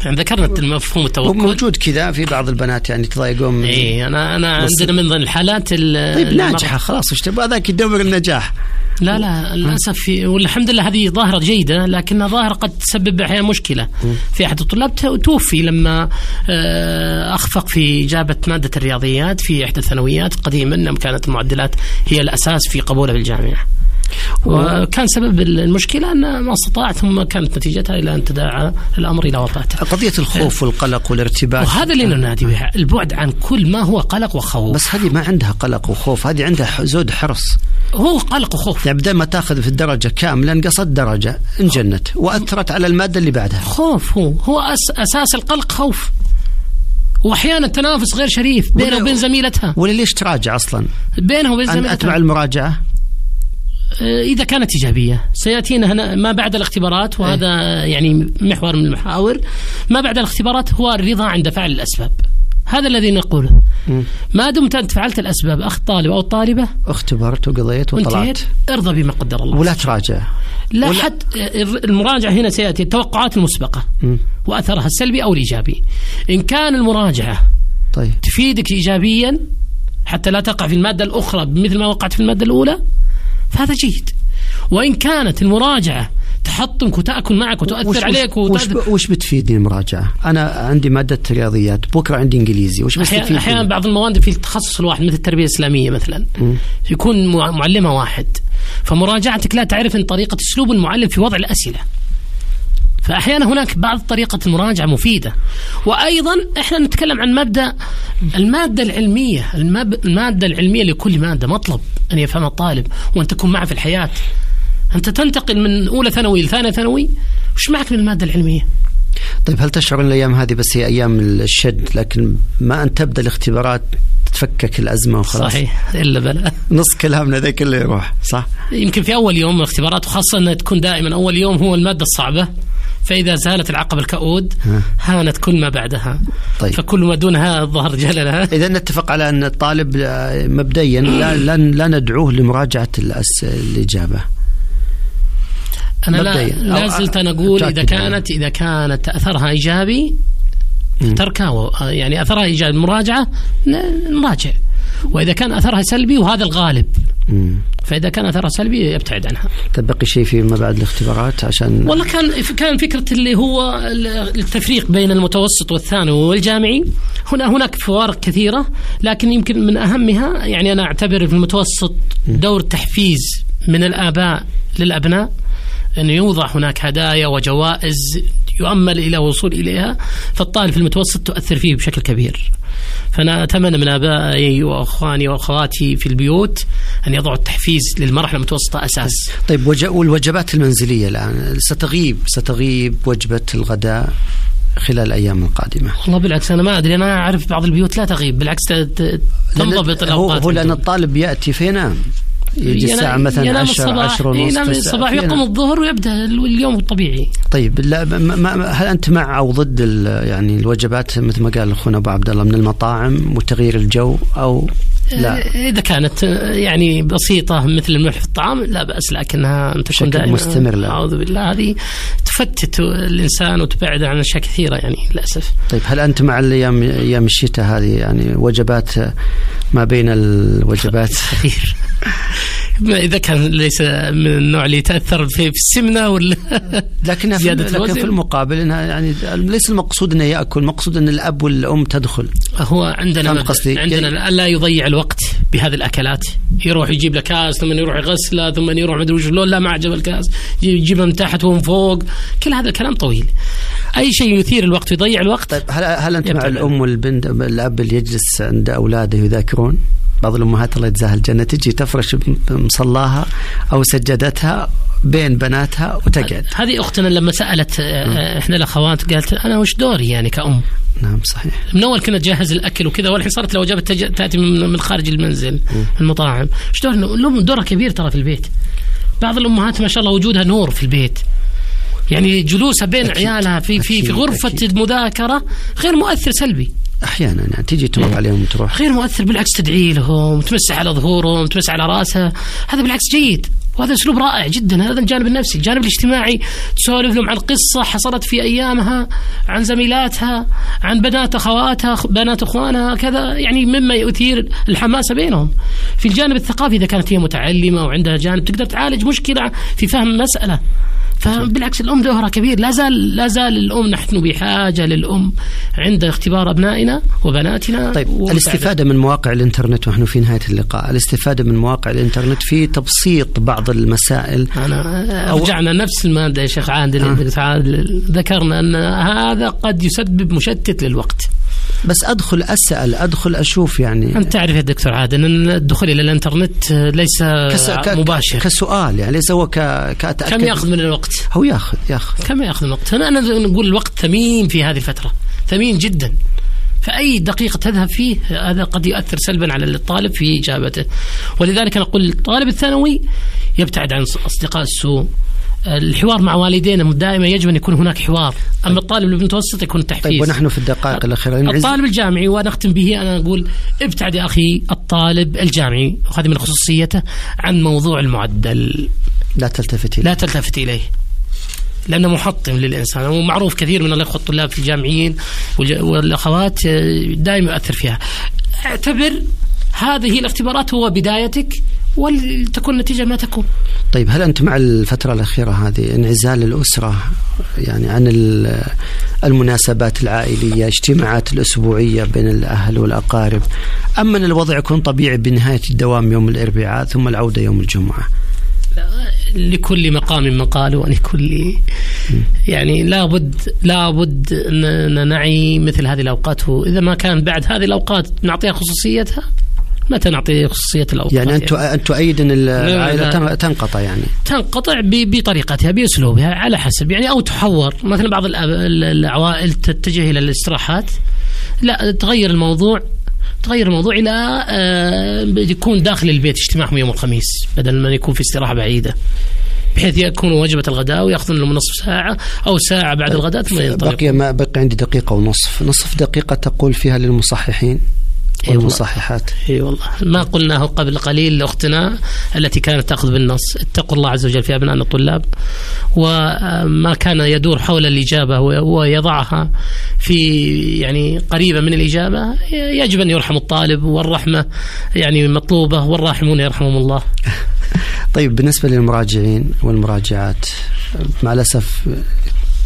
يعني ذكرنا المفهوم التوكل موجود كذا في بعض البنات يعني تضايقون اي أنا أنا عندنا من ضمن الحالات ال- طيب. ناجحة خلاص وش تبغى ذاك يدور النجاح لا لا للأسف والحمد لله هذه ظاهرة جيدة لكنها ظاهره قد تسبب أحيانا مشكلة في أحد الطلاب توفي لما آه، أخفق في اجابه مادة الرياضيات في إحدى الثانويات قديما كانت المعدلات هي الأساس في قبوله في الجامعة. وكان سبب المشكلة أن ما استطاع ثم كانت نتيجتها إلى أن تداعى الأمر إلى وفاته. قضية الخوف والقلق والارتباك. وهذا اللي ننادي به البعد عن كل ما هو قلق وخوف. بس هذه ما عندها قلق وخوف هذه عندها زود حرص. هو قلق وخوف. يعني بدل ما تأخذ في الدرجة كاملة انقصت درجة انجنت وأثرت على المادة اللي بعدها. خوف هو هو أس أساس القلق خوف. وأحيانا تنافس غير شريف بينها ولا- وبين زميلتها. ولا ليش تراجع أصلا؟ بينها وبين أن زميلتها. أتبع المراجعة؟ آه، إذا كانت إيجابية. سيأتينا هنا ما بعد الاختبارات وهذا يعني محور من المحاور. ما بعد الاختبارات هو الرضا عند فعل الأسباب. هذا الذي نقوله. ما دمت أنت فعلت الأسباب أخ طالب أو طالبة؟ اختبرت وقضيت وطلعت. ارضى بما قدر الله. ولا تراجع. لا ولا- حد المراجعة هنا سيأتي التوقعات المسبقة. وأثرها السلبي أو الإيجابي. إن كان المراجعة طيب. تفيدك ايجابيا حتى لا تقع في المادة الأخرى مثل ما وقعت في المادة الأولى فهذا جيد وإن كانت المراجعة تحطمك وتأكل معك وتؤثر وش عليك وش, وتأثر وش, بتفيدني المراجعة أنا عندي مادة رياضيات بكرة عندي إنجليزي وش بستفيد أحيانا؟ بعض المواد في التخصص الواحد مثل التربية الإسلامية مثلا. يكون مع- معلمه واحد فمراجعتك لا تعرف إن طريقة أسلوب المعلم في وضع الأسئلة فأحيانا هناك بعض طريقة المراجعة مفيدة. وأيضا إحنا نتكلم عن مبدا المادة العلمية المب... المادة العلمية لكل مادة مطلب أن يفهمها الطالب وأن تكون معه في الحياة. أنت تنتقل من أولى ثانوي لثانية ثانوي وش معك من المادة العلمية؟ طيب هل تشعر أن الأيام هذه بس هي أيام الشد لكن ما أن تبدأ الاختبارات تفكك الأزمة وخلاص صحيح إلا بلا نص كلامنا ذا كله يروح صح يمكن في أول يوم الاختبارات وخاصة إنها تكون دائما أول يوم هو المادة الصعبة فإذا زالت العقبه الكؤود ها. هانت كل ما بعدها طيب. فكل ما دونها ظهر جللها إذا نتفق على أن الطالب آه، مبدئيا لا, لا, لا ندعوه لمراجعة. الإجابة أنا لا. لا زلت أنا أقول إذا كانت إذا كانت أثرها إيجابي. تركها يعني أثرها إيجابي. مراجعه ن- نراجع. وإذا كان أثرها سلبي وهذا الغالب. فإذا كان أثرها سلبي أبتعد عنها. طيب بقي شيء فيما بعد الاختبارات عشان والله كان كان فكرة اللي هو التفريق بين المتوسط والثانوي والجامعي. هنا هناك فوارق كثيرة لكن يمكن من أهمها يعني أنا أعتبر في المتوسط دور تحفيز من الآباء للأبناء. انه يوضع هناك هدايا وجوائز يؤمل إلى وصول إليها فالطالب في المتوسط تؤثر فيه بشكل كبير. فأنا أتمنى من آبائي وأخواني وأخواتي في البيوت أن يضعوا التحفيز للمرحلة المتوسطة أساس. طيب وج... والوجبات المنزلية الآن ستغيب ستغيب وجبة الغداء خلال الأيام القادمة والله بالعكس أنا ما أدري أنا أعرف بعض البيوت لا تغيب بالعكس تنضبط لأن- هو, لأن الطالب يأتي فينام يجي الساعة مثلا ينام 10 الصباح. 10 ونص ينام الصباح فينام. يقوم الظهر ويبدأ اليوم الطبيعي. طيب لا ما ما هل أنت مع أو ضد يعني الوجبات؟ مثل ما قال أخونا أبو عبد الله من المطاعم وتغيير الجو أو لا. إذا كانت يعني بسيطة مثل الملح في الطعام لا بأس لكنها أن تكون دائما مستمر لا. أعوذ بالله. هذه تفتت الإنسان وتبعده عن أشياء كثيرة يعني للأسف. طيب هل أنت مع الأيام أيام الشتاء هذه؟ يعني وجبات ما بين الوجبات؟ كثير. ما إذا كان ليس من النوع اللي يتأثر في, في السمنة ولا في زيادة لكن الوزن في المقابل إنها يعني ليس المقصود إنه يأكل المقصود إن الأب والأم تدخل هو عندنا. قصدي؟ عندنا لا يضيع الوقت بهذه الأكلات يروح يجيب له كاس ثم يروح يغسله ثم يروح مدري وش لون لا ما عجب الكاس يجيبه من تحت ومن فوق كل هذا الكلام طويل أي شيء يثير الوقت ويضيع الوقت طيب هل هل انت مع. الأم والبنت الأب اللي يجلس عند أولاده يذاكرون؟ بعض الأمهات الله يجزاها الجنة تجي تفرش مصلاها أو سجادتها بين بناتها وتقعد. هذه أختنا لما سألت آه، إحنا الأخوات قالت أنا وش دوري يعني كأم؟ نعم صحيح. من أول كنا تجهز الأكل وكذا والحين صارت الوجبات تج- تأتي من خارج المنزل من المطاعم. إيش دور الام دورها كبير ترى في البيت. بعض الأمهات ما شاء الله وجودها نور في البيت. يعني جلوسها بين عيالها في في في أكيد، غرفة المذاكرة غير مؤثر سلبي. أحيانا يعني تيجي تمر عليهم وتروح غير مؤثر بالعكس تدعي لهم تمسح على ظهورهم تمسح على رأسها. هذا بالعكس جيد. وهذا أسلوب رائع جدا هذا الجانب النفسي الجانب الاجتماعي. تسولف لهم عن قصة حصلت في أيامها عن زميلاتها عن بنات أخواتها بنات أخوانها كذا. يعني مما يثير الحماسه بينهم. في الجانب الثقافي إذا كانت هي متعلمة وعندها جانب تقدر تعالج مشكلة في فهم مسألة. فبالعكس الأم دورها كبير. لا زال لا زال الأم نحن بحاجة للأم عند اختبار أبنائنا وبناتنا طيب الاستفادة من مواقع الإنترنت ونحن في نهاية اللقاء الاستفادة من مواقع الإنترنت في تبسيط بعض المسائل. أنا رجعنا نفس المادة يا شيخ عادل آه. ذكرنا أن هذا قد يسبب مشتت للوقت. بس أدخل أسأل أدخل أشوف يعني. أنت تعرف يا دكتور عادل أن الدخول إلى الإنترنت ليس كس- مباشر. كسؤال يعني ليس هو ك كأتأكد. كم يأخذ من الوقت؟ هو يأخذ يأخذ. كم يأخذ من الوقت؟ أنا نقول الوقت ثمين في هذه الفترة. ثمين جدا. فأي دقيقة تذهب فيه هذا قد يؤثر سلبا على الطالب في إجابته. ولذلك أنا أقول الطالب الثانوي يبتعد عن أصدقاء السوء. الحوار مع والدينا دائما يجب أن يكون هناك حوار، أما الطالب المتوسط يكون تحفيز. طيب ونحن في الدقائق الأخيرة. الطالب الجامعي ونختم به أنا أقول ابتعد يا أخي الطالب الجامعي وهذه من خصوصيته عن موضوع المعدل. لا تلتفت لا تلتفت إليه. لأنه محطم للإنسان. ومعروف كثير من الأخوة الطلاب في الجامعيين والأخوات آه، دائما يؤثر فيها. اعتبر هذه الاختبارات هو بدايتك. ولتكون النتيجه ما تكون. طيب هل أنت مع الفترة الأخيرة هذه انعزال الأسرة؟ يعني عن ال- المناسبات العائلية اجتماعات الأسبوعية بين الأهل والأقارب. أما أن الوضع يكون طبيعي بنهاية الدوام يوم الأربعاء ثم العودة يوم الجمعة. لكل مقام مقال ولكل يعني لابد لابد أن نعي مثل هذه الأوقات. وإذا ما كان بعد هذه الأوقات نعطيها خصوصيتها. متى نعطي خصوصية الأوقات يعني انت انت تؤيد أن العائلة تنقطع يعني. تنقطع بطريقتها بأسلوبها على حسب. يعني أو تحور. مثلا بعض العوائل تتجه إلى الاستراحات. لا تغير الموضوع تغير الموضوع إلى آه، يكون داخل البيت اجتماعهم يوم الخميس بدل ما يكون في استراحة بعيدة. بحيث يكون وجبة الغداء ويأخذون لهم نصف ساعة أو ساعة بعد الغداء ثم ينطلقون. بقي ما بقي عندي دقيقة ونصف. نصف دقيقة تقول فيها للمصححين. والمصححات اي والله. ما قلناه قبل قليل لأختنا التي كانت تأخذ بالنص. اتقوا الله عز وجل في ابنائنا الطلاب. وما كان يدور حول الإجابة ويضعها في يعني قريبة من الإجابة يجب أن يرحم الطالب والرحمة يعني مطلوبة والراحمون يرحمهم الله. طيب بالنسبة للمراجعين والمراجعات مع الأسف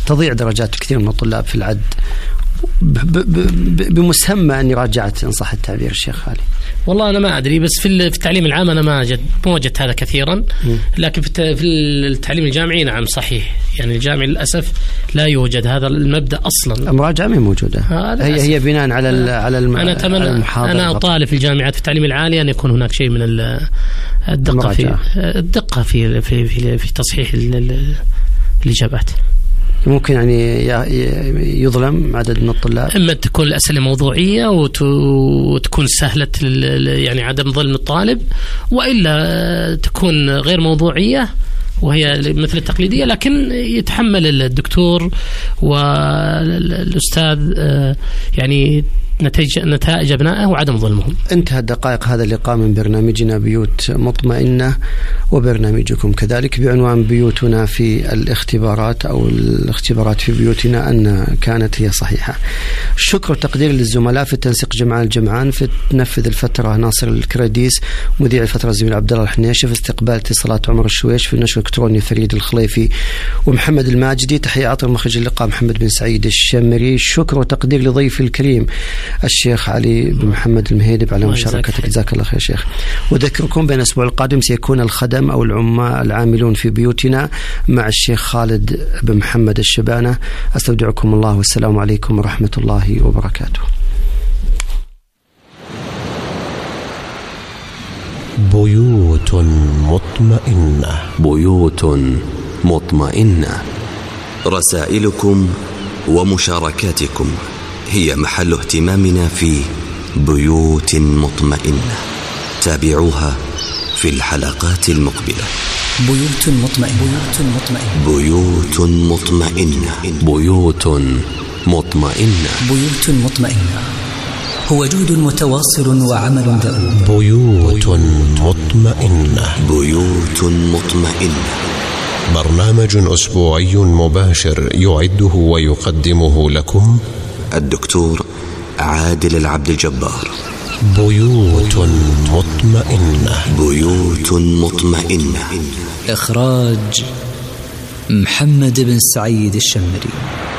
تضيع درجات كثير من الطلاب في العد بمسمى أني راجعت إن صح التعبير الشيخ خالد. والله أنا ما أدري بس في ال- في التعليم العام أنا ما وجدت ما وجدت هذا كثيرا. لكن في الت- في التعليم الجامعي نعم صحيح. يعني الجامعي للأسف لا يوجد هذا المبدأ أصلا. المراجعه ما موجودة. هذا هي. هي بناء على ال- على الم- أنا على اتمنى المحاضرة. أنا. أطالب في الجامعات في التعليم العالي أن يكون هناك شيء من ال- الدقة في. الدقة في في في, في تصحيح ال- ال- الإجابات. ممكن يعني يظلم عدد من الطلاب. إما تكون الأسئلة موضوعية وتكون سهلة يعني عدم ظلم الطالب وإلا تكون غير موضوعية وهي مثل التقليدية لكن يتحمل الدكتور والأستاذ آه، يعني نتائج نتائج أبنائه وعدم ظلمهم. انتهى دقائق هذا اللقاء من برنامجنا بيوت مطمئنة وبرنامجكم كذلك بعنوان بيوتنا في الاختبارات أو الاختبارات في بيوتنا أن كانت هي صحيحة. الشكر والتقدير للزملاء في التنسيق جمعان الجمعان في تنفذ الفترة ناصر الكراديس مذيع الفترة الزميل عبد الله الحنيشي في استقبال اتصالات عمر الشويش في النشر الالكتروني فريد الخليفي ومحمد الماجدي تحية عطر مخرج اللقاء محمد بن سعيد الشمري شكر وتقدير لضيفي الكريم الشيخ علي بن محمد المهيدب على مشاركتك جزاك الله خير شيخ. وذكركم بين الأسبوع القادم سيكون الخدم أو العمال العاملون في بيوتنا مع الشيخ خالد بن محمد الشبانة. أستودعكم الله والسلام عليكم ورحمة الله وبركاته. بيوت مطمئنة. بيوت مطمئنة. رسائلكم ومشاركاتكم. هي محل اهتمامنا في بيوت مطمئنة. تابعوها في الحلقات المقبلة. بيوت مطمئنة. بيوت مطمئنة. بيوت مطمئنة. بيوت مطمئنة. هو جهد متواصل وعمل دؤوب. بيوت مطمئنة. بيوت مطمئنة. برنامج أسبوعي مباشر يعده ويقدمه لكم الدكتور عادل العبد الجبار. بيوت مطمئنة. بيوت مطمئنة. إخراج محمد بن سعيد الشمري.